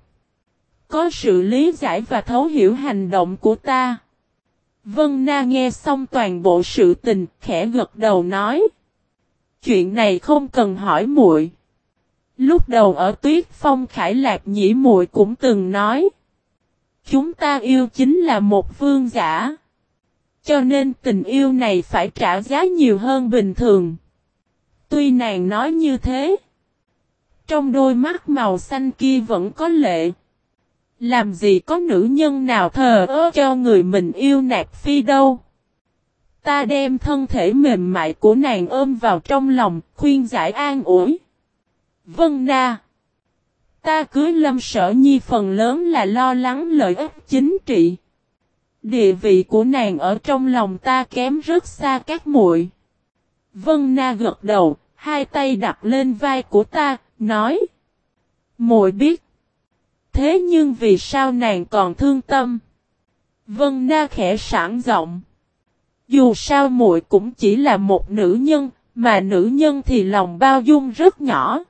S1: Có sự lý giải và thấu hiểu hành động của ta. Vân Na nghe xong toàn bộ sự tình, khẽ gật đầu nói. Chuyện này không cần hỏi muội. Lúc đầu ở Tuyết Phong Khải Lạc Nhĩ muội cũng từng nói, chúng ta yêu chính là một vương giả. Cho nên tình yêu này phải trả giá nhiều hơn bình thường. Tuy nàng nói như thế, trong đôi mắt màu xanh kia vẫn có lệ. Làm gì có nữ nhân nào thờ ơ cho người mình yêu nạp phi đâu. Ta đem thân thể mềm mại của nàng ôm vào trong lòng, khuyên giải an ủi. Vân Na Ta cưới lâm sở nhi phần lớn là lo lắng lợi ích chính trị. Địa vị của nàng ở trong lòng ta kém rất xa các muội. Vân Na gật đầu, hai tay đặt lên vai của ta, nói. Muội biết. Thế nhưng vì sao nàng còn thương tâm? Vân Na khẽ sẵn giọng. Dù sao muội cũng chỉ là một nữ nhân, mà nữ nhân thì lòng bao dung rất nhỏ.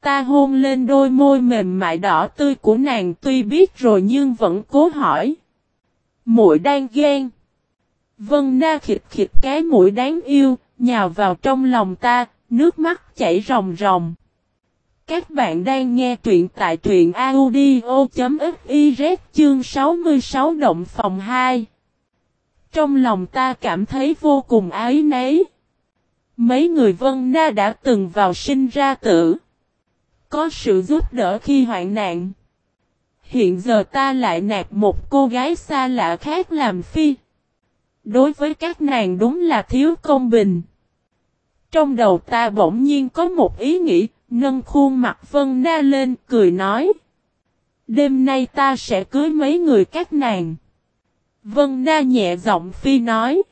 S1: Ta hôn lên đôi môi mềm mại đỏ tươi của nàng tuy biết rồi nhưng vẫn cố hỏi. mũi đang ghen. Vân Na khịt khịt cái mũi đáng yêu, nhào vào trong lòng ta, nước mắt chảy ròng ròng. Các bạn đang nghe truyện tại truyện audio.fiz chương 66 động phòng 2. Trong lòng ta cảm thấy vô cùng ái nấy. Mấy người Vân Na đã từng vào sinh ra tử. Có sự giúp đỡ khi hoạn nạn. Hiện giờ ta lại nạp một cô gái xa lạ khác làm phi. Đối với các nàng đúng là thiếu công bình. Trong đầu ta bỗng nhiên có một ý nghĩ, nâng khuôn mặt Vân Na lên cười nói. Đêm nay ta sẽ cưới mấy người các nàng. Vân Na nhẹ giọng phi nói.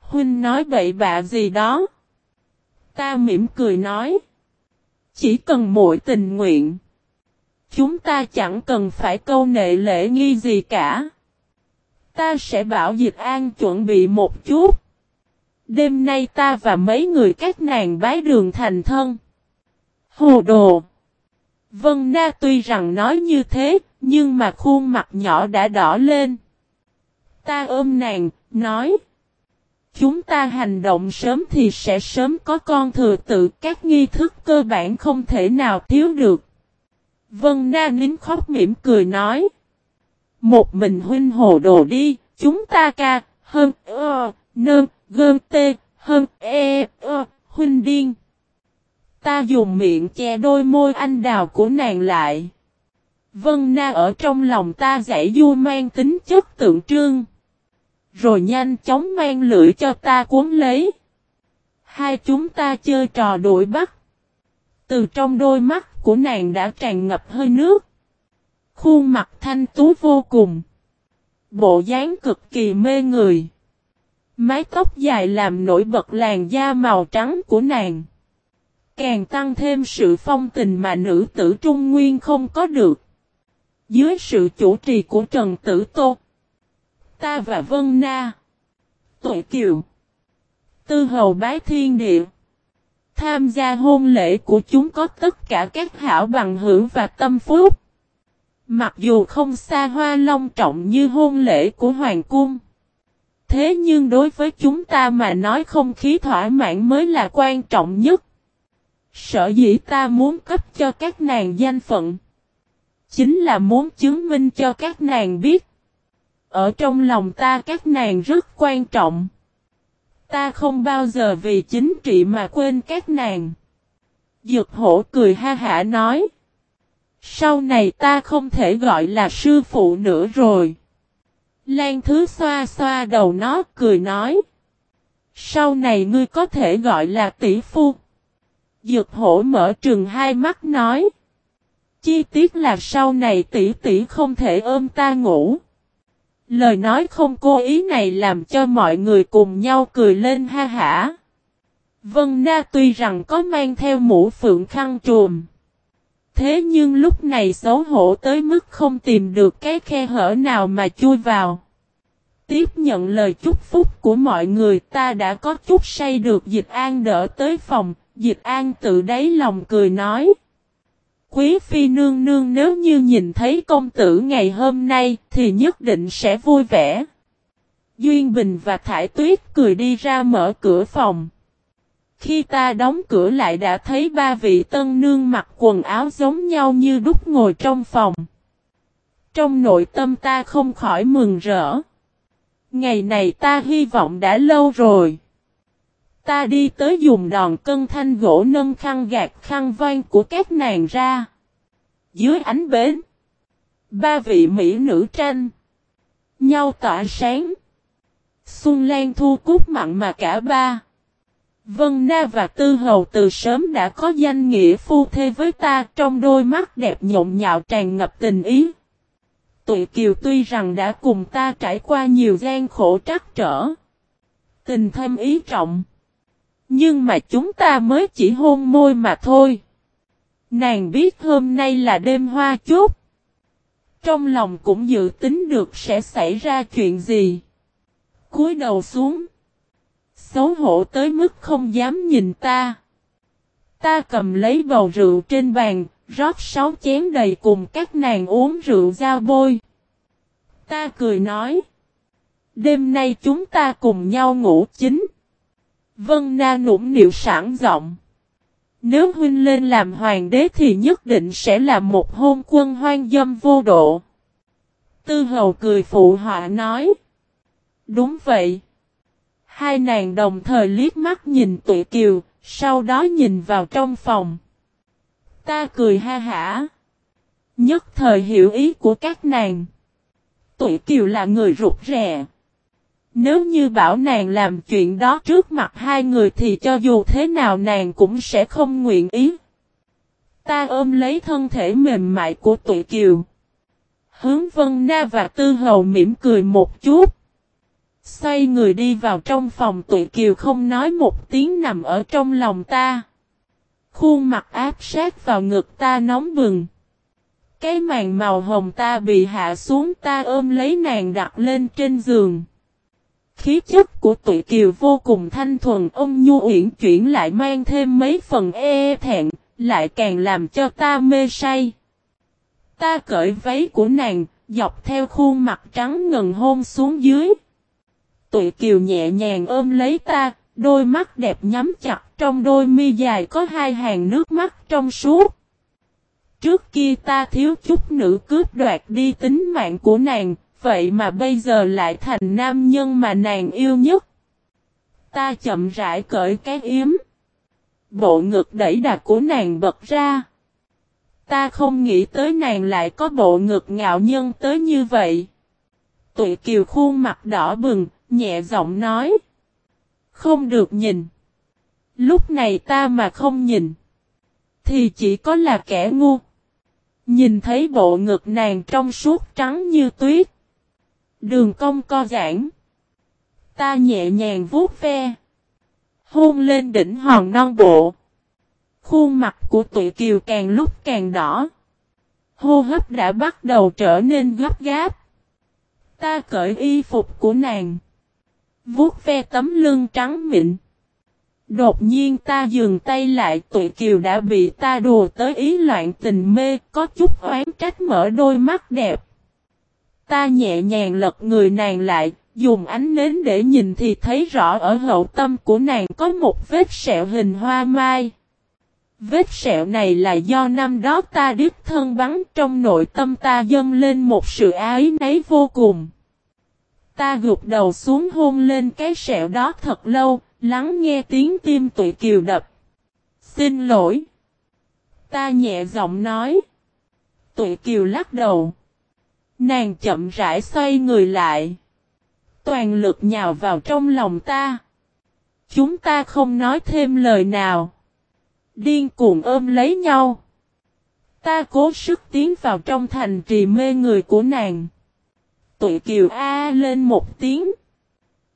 S1: Huynh nói bậy bạ gì đó. Ta mỉm cười nói. Chỉ cần muội tình nguyện. Chúng ta chẳng cần phải câu nệ lễ nghi gì cả. Ta sẽ bảo diệp An chuẩn bị một chút. Đêm nay ta và mấy người các nàng bái đường thành thân. Hồ đồ. Vân Na tuy rằng nói như thế, nhưng mà khuôn mặt nhỏ đã đỏ lên. Ta ôm nàng, nói. Chúng ta hành động sớm thì sẽ sớm có con thừa tự các nghi thức cơ bản không thể nào thiếu được. Vân Na nín khóc mỉm cười nói. Một mình huynh hồ đồ đi, chúng ta ca, hơn, ơ, nơn, gơn tê, hơn, e, ơ, huynh điên. Ta dùng miệng che đôi môi anh đào của nàng lại. Vân Na ở trong lòng ta giải du mang tính chất tượng trưng. Rồi nhanh chóng mang lưỡi cho ta cuốn lấy. Hai chúng ta chơi trò đuổi bắt. Từ trong đôi mắt của nàng đã tràn ngập hơi nước. Khuôn mặt thanh tú vô cùng. Bộ dáng cực kỳ mê người. Mái tóc dài làm nổi bật làn da màu trắng của nàng. Càng tăng thêm sự phong tình mà nữ tử Trung Nguyên không có được. Dưới sự chủ trì của Trần Tử Tô. Ta và Vân Na. Tội Kiều. Tư hầu bái thiên địa. Tham gia hôn lễ của chúng có tất cả các hảo bằng hữu và tâm phúc. Mặc dù không xa hoa long trọng như hôn lễ của Hoàng Cung. Thế nhưng đối với chúng ta mà nói không khí thỏa mãn mới là quan trọng nhất. Sở dĩ ta muốn cấp cho các nàng danh phận. Chính là muốn chứng minh cho các nàng biết. Ở trong lòng ta các nàng rất quan trọng. Ta không bao giờ vì chính trị mà quên các nàng. Dược hổ cười ha hả nói. Sau này ta không thể gọi là sư phụ nữa rồi. Lan thứ xoa xoa đầu nó cười nói. Sau này ngươi có thể gọi là tỷ phu. Dược hổ mở trừng hai mắt nói. Chi tiết là sau này tỷ tỷ không thể ôm ta ngủ. Lời nói không cố ý này làm cho mọi người cùng nhau cười lên ha hả. Vân Na tuy rằng có mang theo mũ phượng khăn trùm. Thế nhưng lúc này xấu hổ tới mức không tìm được cái khe hở nào mà chui vào. Tiếp nhận lời chúc phúc của mọi người ta đã có chút say được dịch an đỡ tới phòng, dịch an tự đáy lòng cười nói. Quý phi nương nương nếu như nhìn thấy công tử ngày hôm nay thì nhất định sẽ vui vẻ. Duyên Bình và Thải Tuyết cười đi ra mở cửa phòng. Khi ta đóng cửa lại đã thấy ba vị tân nương mặc quần áo giống nhau như đúc ngồi trong phòng. Trong nội tâm ta không khỏi mừng rỡ. Ngày này ta hy vọng đã lâu rồi. Ta đi tới dùng đòn cân thanh gỗ nâng khăn gạt khăn voan của các nàng ra. Dưới ánh bến. Ba vị mỹ nữ tranh. Nhau tỏa sáng. Xuân Lan thu cút mặn mà cả ba. Vân Na và Tư Hầu từ sớm đã có danh nghĩa phu thê với ta, trong đôi mắt đẹp nhộn nhạo tràn ngập tình ý. Tụi Kiều tuy rằng đã cùng ta trải qua nhiều gian khổ trắc trở. Tình thêm ý trọng. Nhưng mà chúng ta mới chỉ hôn môi mà thôi. Nàng biết hôm nay là đêm hoa chốt. Trong lòng cũng dự tính được sẽ xảy ra chuyện gì. cúi đầu xuống. Xấu hổ tới mức không dám nhìn ta. Ta cầm lấy bầu rượu trên bàn, rót sáu chén đầy cùng các nàng uống rượu ra bôi. Ta cười nói. Đêm nay chúng ta cùng nhau ngủ chính. Vân Na nũng nịu sẵn giọng. Nếu huynh lên làm hoàng đế thì nhất định sẽ là một hôn quân hoang dâm vô độ. Tư hầu cười phụ họa nói. Đúng vậy. Hai nàng đồng thời liếc mắt nhìn tụi kiều, sau đó nhìn vào trong phòng. Ta cười ha hả. Nhất thời hiểu ý của các nàng. Tụi kiều là người rụt rè. Nếu như bảo nàng làm chuyện đó trước mặt hai người thì cho dù thế nào nàng cũng sẽ không nguyện ý. Ta ôm lấy thân thể mềm mại của tụi kiều. hướng Vân Na và Tư Hầu mỉm cười một chút. Xoay người đi vào trong phòng tụi kiều không nói một tiếng nằm ở trong lòng ta. Khuôn mặt áp sát vào ngực ta nóng bừng. Cái màn màu hồng ta bị hạ xuống, ta ôm lấy nàng đặt lên trên giường. Khí chất của tụi kiều vô cùng thanh thuần ông nhu uyển chuyển lại mang thêm mấy phần e thẹn, lại càng làm cho ta mê say. Ta cởi váy của nàng, dọc theo khuôn mặt trắng ngần hôn xuống dưới. Tụi kiều nhẹ nhàng ôm lấy ta, đôi mắt đẹp nhắm chặt trong đôi mi dài có hai hàng nước mắt trong suốt. Trước kia ta thiếu chút nữ cướp đoạt đi tính mạng của nàng, vậy mà bây giờ lại thành nam nhân mà nàng yêu nhất. Ta chậm rãi cởi cái yếm. Bộ ngực đẩy đà của nàng bật ra. Ta không nghĩ tới nàng lại có bộ ngực ngạo nhân tới như vậy. Tụi kiều khuôn mặt đỏ bừng, nhẹ giọng nói. Không được nhìn. Lúc này ta mà không nhìn. Thì chỉ có là kẻ ngu. Nhìn thấy bộ ngực nàng trong suốt trắng như tuyết. Đường cong co giãn. Ta nhẹ nhàng vuốt ve. Hôn lên đỉnh hòn non bộ. Khuôn mặt của tụi kiều càng lúc càng đỏ. Hô hấp đã bắt đầu trở nên gấp gáp. Ta cởi y phục của nàng. Vuốt ve tấm lưng trắng mịn. Đột nhiên ta dừng tay lại tụi kiều đã bị ta đùa tới ý loạn tình mê, có chút oán trách mở đôi mắt đẹp. Ta nhẹ nhàng lật người nàng lại, dùng ánh nến để nhìn thì thấy rõ ở hậu tâm của nàng có một vết sẹo hình hoa mai. Vết sẹo này là do năm đó ta đứt thân bắn trong nội tâm ta dâng lên một sự ái nấy vô cùng. Ta gục đầu xuống hôn lên cái sẹo đó thật lâu, lắng nghe tiếng tim tụi kiều đập. Xin lỗi. Ta nhẹ giọng nói. Tụi kiều lắc đầu. Nàng chậm rãi xoay người lại. Toàn lực nhào vào trong lòng ta. Chúng ta không nói thêm lời nào. Điên cuồng ôm lấy nhau. Ta cố sức tiến vào trong thành trì mê người của nàng. Tụi kiều A lên một tiếng.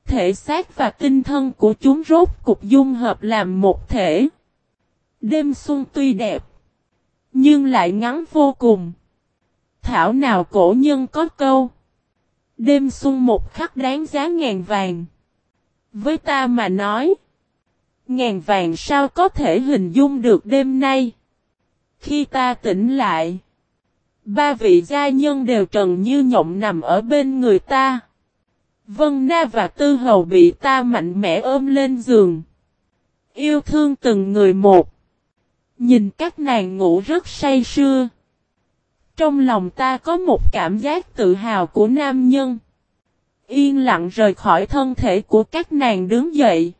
S1: Thể xác và tinh thân của chúng rốt cục dung hợp làm một thể. Đêm xuân tuy đẹp. Nhưng lại ngắn vô cùng. Thảo nào cổ nhân có câu. Đêm xuân một khắc đáng giá ngàn vàng. Với ta mà nói. Ngàn vàng sao có thể hình dung được đêm nay. Khi ta tỉnh lại. Ba vị gia nhân đều trần như nhộng nằm ở bên người ta. Vân Na và Tư Hầu bị ta mạnh mẽ ôm lên giường. Yêu thương từng người một. Nhìn các nàng ngủ rất say sưa. Trong lòng ta có một cảm giác tự hào của nam nhân. Yên lặng rời khỏi thân thể của các nàng đứng dậy.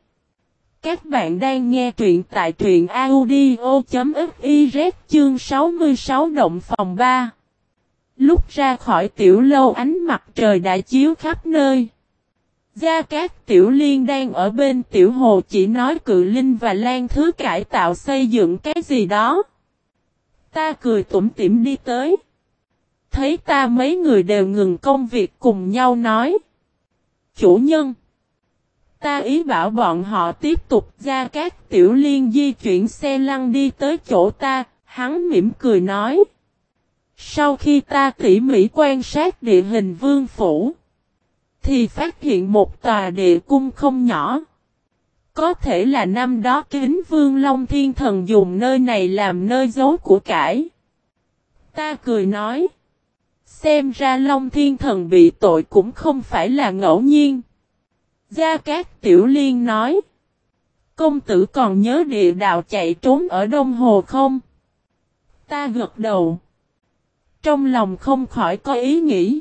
S1: Các bạn đang nghe truyện tại truyện audio.fiz chương 66 động phòng 3. Lúc ra khỏi tiểu lâu, ánh mặt trời đã chiếu khắp nơi. Gia Cát, Tiểu Liên đang ở bên Tiểu Hồ, chỉ nói cự linh và lan thứ cải tạo xây dựng cái gì đó. Ta cười tủm tỉm đi tới. Thấy ta mấy người đều ngừng công việc cùng nhau nói. Chủ nhân. Ta ý bảo bọn họ tiếp tục ra các tiểu liên di chuyển xe lăn đi tới chỗ ta, hắn mỉm cười nói. Sau khi ta tỉ mỉ quan sát địa hình vương phủ, thì phát hiện một tòa địa cung không nhỏ. Có thể là năm đó kính vương Long Thiên Thần dùng nơi này làm nơi giấu của cải. Ta cười nói. Xem ra Long Thiên Thần bị tội cũng không phải là ngẫu nhiên. Gia Cát Tiểu Liên nói. Công tử còn nhớ địa đạo chạy trốn ở Đông Hồ không? Ta gật đầu. Trong lòng không khỏi có ý nghĩ.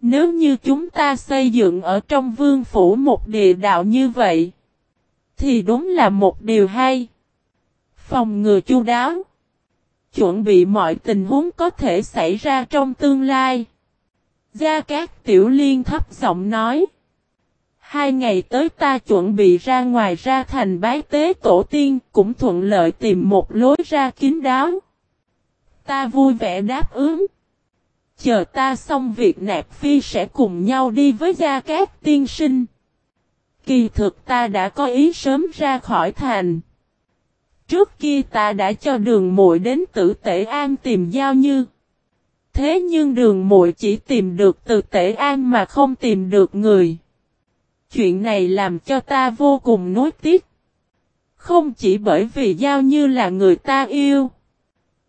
S1: Nếu như chúng ta xây dựng ở trong vương phủ một địa đạo như vậy. Thì đúng là một điều hay. Phòng ngừa chu đáo. Chuẩn bị mọi tình huống có thể xảy ra trong tương lai. Gia Cát Tiểu Liên thấp giọng nói. Hai ngày tới ta chuẩn bị ra ngoài ra thành bái tế tổ tiên cũng thuận lợi tìm một lối ra kín đáo. Ta vui vẻ đáp ứng. Chờ ta xong việc nạp phi sẽ cùng nhau đi với Gia Cát tiên sinh. Kỳ thực ta đã có ý sớm ra khỏi thành. Trước kia ta đã cho đường muội đến tử tể an tìm giao như. Thế nhưng đường muội chỉ tìm được từ tể an mà không tìm được người. Chuyện này làm cho ta vô cùng nối tiếc. Không chỉ bởi vì giao như là người ta yêu.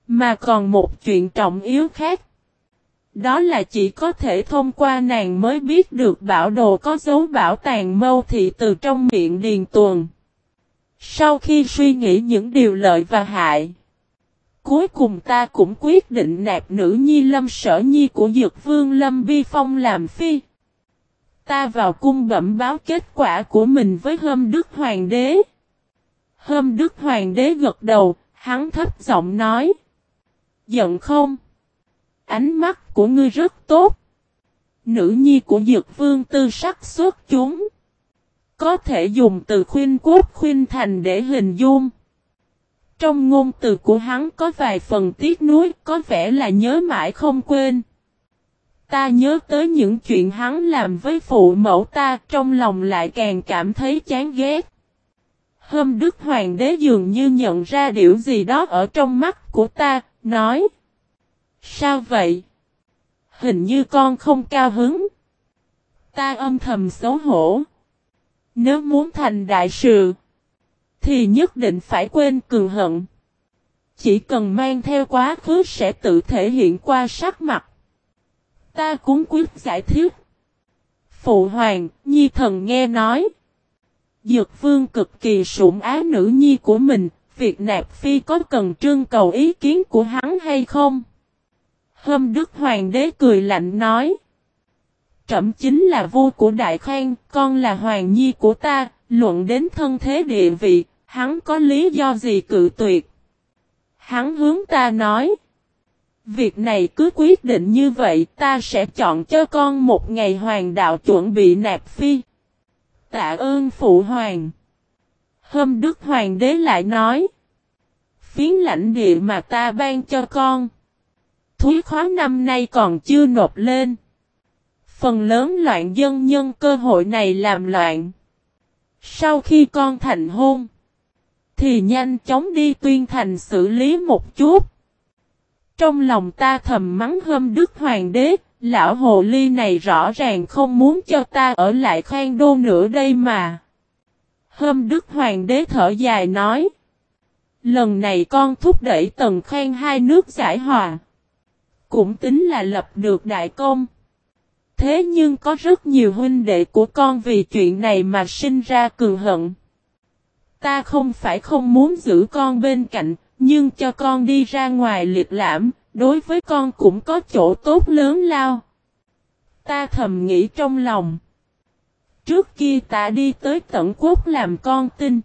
S1: Mà còn một chuyện trọng yếu khác. Đó là chỉ có thể thông qua nàng mới biết được bảo đồ có dấu bảo tàng mâu thị từ trong miệng điền tuần. Sau khi suy nghĩ những điều lợi và hại, cuối cùng ta cũng quyết định nạp nữ nhi lâm sở nhi của dược vương lâm vi phong làm phi. Ta vào cung bẩm báo kết quả của mình với hâm đức hoàng đế. Hâm đức hoàng đế gật đầu, hắn thấp giọng nói. Giận không? Ánh mắt của ngươi rất tốt. Nữ nhi của dược vương tư sắc xuất chúng. Có thể dùng từ khuyên quốc khuyên thành để hình dung. Trong ngôn từ của hắn có vài phần tiếc nuối, có vẻ là nhớ mãi không quên. Ta nhớ tới những chuyện hắn làm với phụ mẫu ta, trong lòng lại càng cảm thấy chán ghét. Hôm Đức Hoàng đế dường như nhận ra điều gì đó ở trong mắt của ta, nói. Sao vậy? Hình như con không cao hứng. Ta âm thầm xấu hổ. Nếu muốn thành đại sự, thì nhất định phải quên cường hận. Chỉ cần mang theo quá khứ sẽ tự thể hiện qua sắc mặt. Ta cũng quyết giải thích. Phụ hoàng, nhi thần nghe nói. Dược vương cực kỳ sủng ái nữ nhi của mình, việc nạp phi có cần trương cầu ý kiến của hắn hay không? Hâm Đức Hoàng đế cười lạnh nói. Trẩm chính là vua của Đại Khang, con là hoàng nhi của ta, luận đến thân thế địa vị, hắn có lý do gì cự tuyệt. Hắn hướng ta nói. Việc này cứ quyết định như vậy ta sẽ chọn cho con một ngày hoàng đạo chuẩn bị nạp phi. Tạ ơn phụ hoàng. Hôm Đức Hoàng đế lại nói. Phiến lãnh địa mà ta ban cho con. Thúy khóa năm nay còn chưa nộp lên. Phần lớn loạn dân nhân cơ hội này làm loạn. Sau khi con thành hôn, thì nhanh chóng đi tuyên thành xử lý một chút. Trong lòng ta thầm mắng hâm đức hoàng đế, lão hồ ly này rõ ràng không muốn cho ta ở lại khoan đô nữa đây mà. Hâm đức hoàng đế thở dài nói. Lần này con thúc đẩy tần khoan hai nước giải hòa. Cũng tính là lập được đại công. Thế nhưng có rất nhiều huynh đệ của con vì chuyện này mà sinh ra cường hận. Ta không phải không muốn giữ con bên cạnh, nhưng cho con đi ra ngoài liệt lãm, đối với con cũng có chỗ tốt lớn lao. Ta thầm nghĩ trong lòng. Trước kia ta đi tới tận quốc làm con tin.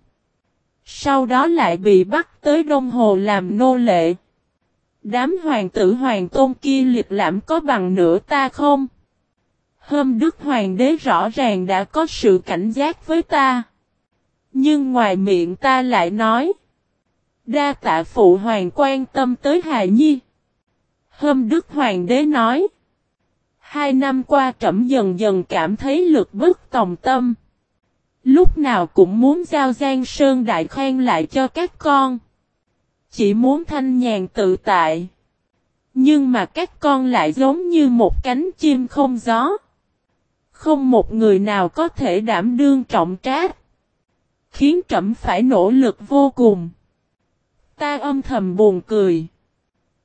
S1: Sau đó lại bị bắt tới Đông Hồ làm nô lệ. Đám hoàng tử hoàng tôn kia liệt lãm có bằng nửa ta không? Hôm Đức Hoàng đế rõ ràng đã có sự cảnh giác với ta. Nhưng ngoài miệng ta lại nói. Đa tạ phụ hoàng quan tâm tới Hà Nhi. Hôm Đức Hoàng đế nói. Hai năm qua trẫm dần dần cảm thấy lực bất tòng tâm. Lúc nào cũng muốn giao Giang Sơn Đại Khoan lại cho các con. Chỉ muốn thanh nhàn tự tại. Nhưng mà các con lại giống như một cánh chim không gió. Không một người nào có thể đảm đương trọng trách. Khiến trẫm phải nỗ lực vô cùng. Ta âm thầm buồn cười.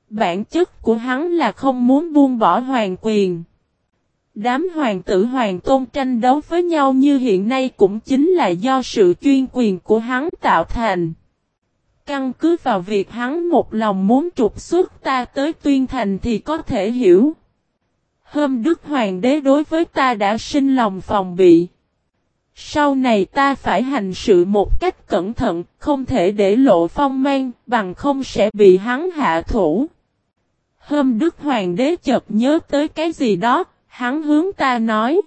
S1: Bản chất của hắn là không muốn buông bỏ hoàng quyền. Đám hoàng tử hoàng tôn tranh đấu với nhau như hiện nay cũng chính là do sự chuyên quyền của hắn tạo thành. Căn cứ vào việc hắn một lòng muốn trục xuất ta tới tuyên thành thì có thể hiểu. Hôm Đức Hoàng đế đối với ta đã sinh lòng phòng bị. Sau này ta phải hành sự một cách cẩn thận, không thể để lộ phong mang, bằng không sẽ bị hắn hạ thủ. Hôm Đức Hoàng đế chợt nhớ tới cái gì đó, hắn hướng ta nói.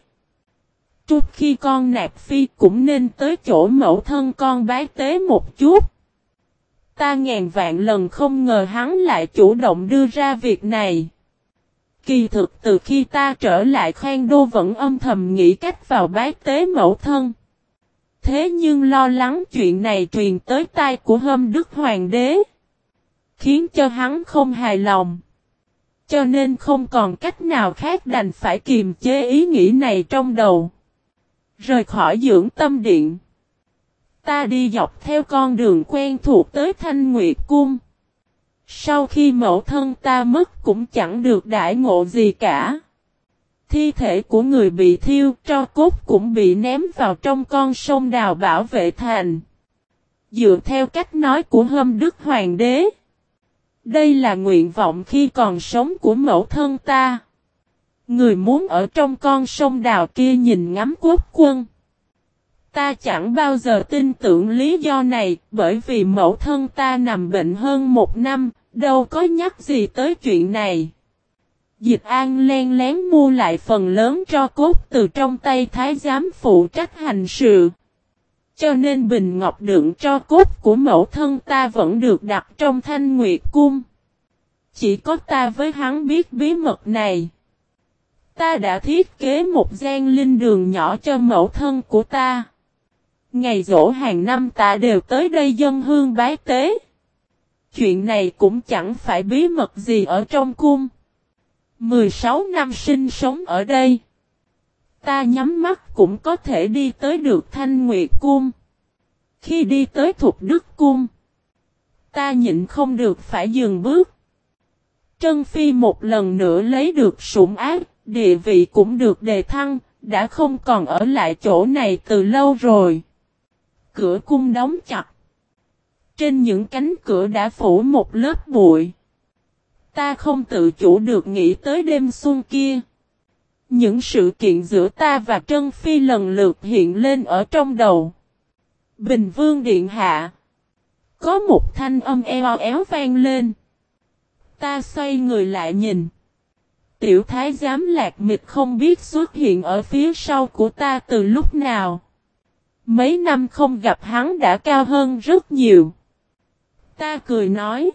S1: Trước khi con nạp phi cũng nên tới chỗ mẫu thân con bái tế một chút. Ta ngàn vạn lần không ngờ hắn lại chủ động đưa ra việc này. Kỳ thực từ khi ta trở lại khoan đô vẫn âm thầm nghĩ cách vào bái tế mẫu thân. Thế nhưng lo lắng chuyện này truyền tới tai của hâm đức hoàng đế. Khiến cho hắn không hài lòng. Cho nên không còn cách nào khác đành phải kiềm chế ý nghĩ này trong đầu. Rời khỏi dưỡng tâm điện. Ta đi dọc theo con đường quen thuộc tới Thanh Nguyệt Cung. Sau khi mẫu thân ta mất cũng chẳng được đại ngộ gì cả. Thi thể của người bị thiêu, tro cốt cũng bị ném vào trong con sông đào bảo vệ thành. Dựa theo cách nói của hâm đức hoàng đế. Đây là nguyện vọng khi còn sống của mẫu thân ta. Người muốn ở trong con sông đào kia nhìn ngắm quốc quân. Ta chẳng bao giờ tin tưởng lý do này, bởi vì mẫu thân ta nằm bệnh hơn một năm, đâu có nhắc gì tới chuyện này. Dịch An len lén mua lại phần lớn cho cốt từ trong tay thái giám phụ trách hành sự. Cho nên bình ngọc đựng cho cốt của mẫu thân ta vẫn được đặt trong thanh nguyệt cung. Chỉ có ta với hắn biết bí mật này. Ta đã thiết kế một gian linh đường nhỏ cho mẫu thân của ta. Ngày rỗ hàng năm ta đều tới đây dân hương bái tế. Chuyện này cũng chẳng phải bí mật gì ở trong cung. 16 năm sinh sống ở đây. Ta nhắm mắt cũng có thể đi tới được Thanh Nguyệt Cung. Khi đi tới Thục Đức Cung. Ta nhịn không được phải dừng bước. Trân Phi một lần nữa lấy được sủng ác, địa vị cũng được đề thăng, đã không còn ở lại chỗ này từ lâu rồi. Cửa cung đóng chặt. Trên những cánh cửa đã phủ một lớp bụi. Ta không tự chủ được nghĩ tới đêm xuân kia. Những sự kiện giữa ta và Trân Phi lần lượt hiện lên ở trong đầu. Bình Vương Điện Hạ. Có một thanh âm eo éo vang lên. Ta xoay người lại nhìn. Tiểu thái giám lạc mịch không biết xuất hiện ở phía sau của ta từ lúc nào. Mấy năm không gặp hắn đã cao hơn rất nhiều. Ta cười nói.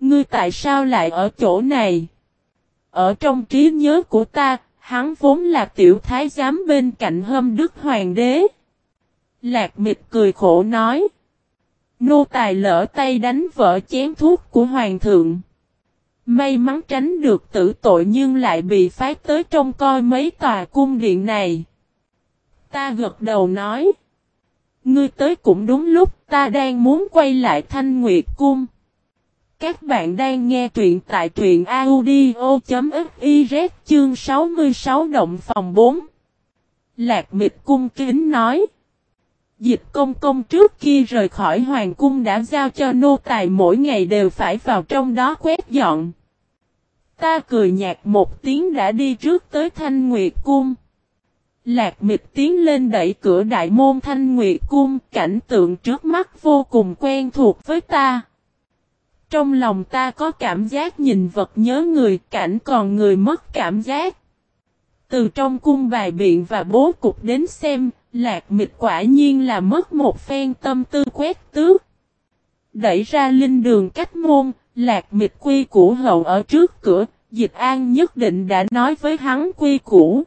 S1: Ngươi tại sao lại ở chỗ này? Ở trong trí nhớ của ta, hắn vốn là tiểu thái giám bên cạnh hâm đức hoàng đế. Lạc mịch cười khổ nói. Nô tài lỡ tay đánh vỡ chén thuốc của hoàng thượng. May mắn tránh được tử tội nhưng lại bị phái tới trong coi mấy tòa cung điện này. Ta gật đầu nói. Ngươi tới cũng đúng lúc, ta đang muốn quay lại thanh nguyệt cung. Các bạn đang nghe truyện tại truyện audio.fiz chương 66 động phòng 4. Lạc mịch cung kính nói. Dịch công công trước khi rời khỏi hoàng cung đã giao cho nô tài mỗi ngày đều phải vào trong đó quét dọn. Ta cười nhạt một tiếng đã đi trước tới thanh nguyệt cung. Lạc mịch tiến lên đẩy cửa đại môn thanh nguyệt cung, cảnh tượng trước mắt vô cùng quen thuộc với ta. Trong lòng ta có cảm giác nhìn vật nhớ người, cảnh còn người mất cảm giác. Từ trong cung bài biện và bố cục đến xem, lạc mịch quả nhiên là mất một phen tâm tư quét tước. Đẩy ra linh đường cách môn, lạc mịch quy củ hậu ở trước cửa, dịch an nhất định đã nói với hắn quy củ.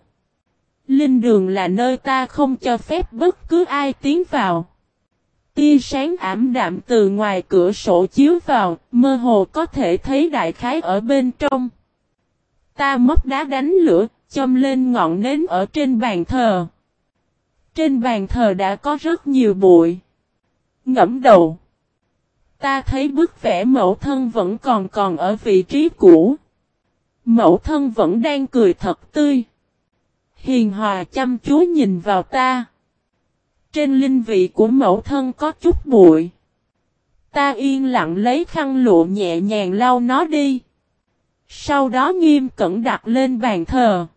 S1: Linh đường là nơi ta không cho phép bất cứ ai tiến vào. Tia sáng ảm đạm từ ngoài cửa sổ chiếu vào, mơ hồ có thể thấy đại khái ở bên trong. Ta móc đá đánh lửa, châm lên ngọn nến ở trên bàn thờ. Trên bàn thờ đã có rất nhiều bụi. Ngẫm đầu. Ta thấy bức vẽ mẫu thân vẫn còn còn ở vị trí cũ. Mẫu thân vẫn đang cười thật tươi. Hiền hòa chăm chú nhìn vào ta. Trên linh vị của mẫu thân có chút bụi. Ta yên lặng lấy khăn lụa nhẹ nhàng lau nó đi. Sau đó nghiêm cẩn đặt lên bàn thờ.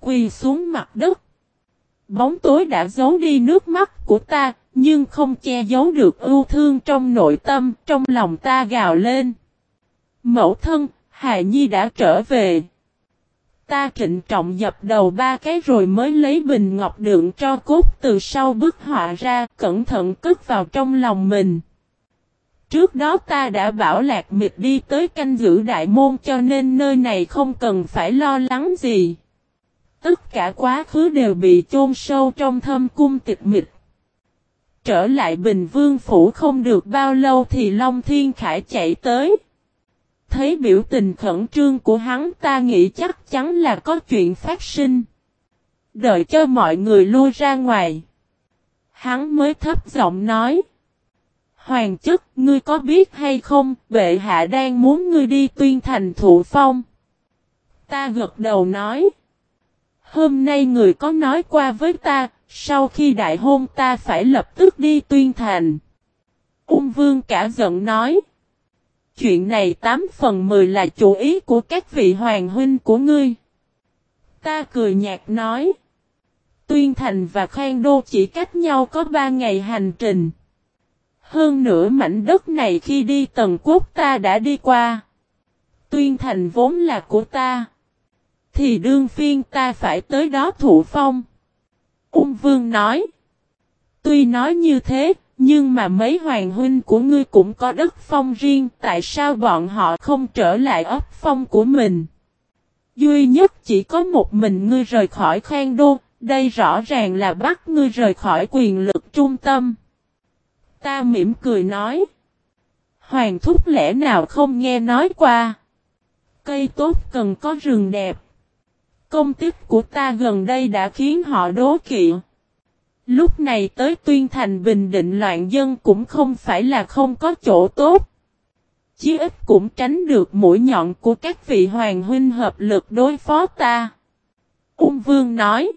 S1: Quỳ xuống mặt đất. Bóng tối đã giấu đi nước mắt của ta, nhưng không che giấu được ưu thương trong nội tâm, trong lòng ta gào lên. Mẫu thân, Hà Nhi đã trở về. Ta trịnh trọng dập đầu ba cái rồi mới lấy bình ngọc đựng cho cốt từ sau bức họa ra, cẩn thận cất vào trong lòng mình. Trước đó ta đã bảo lạc mịch đi tới canh giữ đại môn cho nên nơi này không cần phải lo lắng gì. Tất cả quá khứ đều bị chôn sâu trong thâm cung tịch mịch. Trở lại Bình Vương Phủ không được bao lâu thì Long Thiên Khải chạy tới. Thấy biểu tình khẩn trương của hắn ta nghĩ chắc chắn là có chuyện phát sinh. Đợi cho mọi người lui ra ngoài. Hắn mới thấp giọng nói. Hoàng chức, ngươi có biết hay không, bệ hạ đang muốn ngươi đi tuyên thành thụ phong. Ta gật đầu nói. Hôm nay người có nói qua với ta, sau khi đại hôn ta phải lập tức đi tuyên thành. Ung vương cả giận nói. Chuyện này 8 phần 10 là chủ ý của các vị hoàng huynh của ngươi. Ta cười nhạt nói. Tuyên thành và Khang Đô chỉ cách nhau có 3 ngày hành trình. Hơn nữa mảnh đất này khi đi tầng quốc ta đã đi qua. Tuyên thành vốn là của ta. Thì đương phiên ta phải tới đó thụ phong. Ung vương nói. Tuy nói như thế, nhưng mà mấy hoàng huynh của ngươi cũng có đất phong riêng, tại sao bọn họ không trở lại ấp phong của mình? Duy nhất chỉ có một mình ngươi rời khỏi khang đô, đây rõ ràng là bắt ngươi rời khỏi quyền lực trung tâm. Ta mỉm cười nói. Hoàng thúc lẽ nào không nghe nói qua. Cây tốt cần có rừng đẹp. Công tích của ta gần đây đã khiến họ đố kỵ. Lúc này tới tuyên thành bình định loạn dân cũng không phải là không có chỗ tốt. Chí ít cũng tránh được mũi nhọn của các vị hoàng huynh hợp lực đối phó ta. Ung vương nói.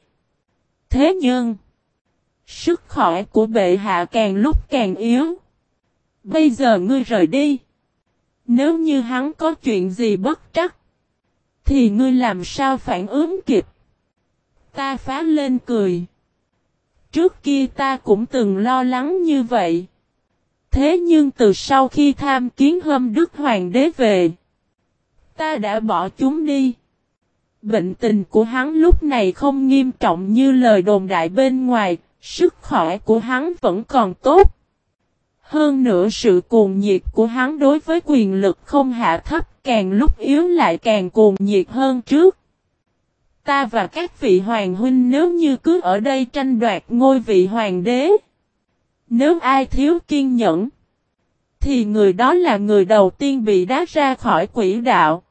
S1: Thế nhưng, sức khỏe của bệ hạ càng lúc càng yếu. Bây giờ ngươi rời đi. Nếu như hắn có chuyện gì bất trắc, thì ngươi làm sao phản ứng kịp? Ta phá lên cười. Trước kia ta cũng từng lo lắng như vậy. Thế nhưng từ sau khi tham kiến hâm đức hoàng đế về, ta đã bỏ chúng đi. Bệnh tình của hắn lúc này không nghiêm trọng như lời đồn đại bên ngoài, sức khỏe của hắn vẫn còn tốt. Hơn nữa sự cuồng nhiệt của hắn đối với quyền lực không hạ thấp càng lúc yếu lại càng cuồng nhiệt hơn trước. Ta và các vị hoàng huynh nếu như cứ ở đây tranh đoạt ngôi vị hoàng đế. Nếu ai thiếu kiên nhẫn, thì người đó là người đầu tiên bị đá ra khỏi quỹ đạo.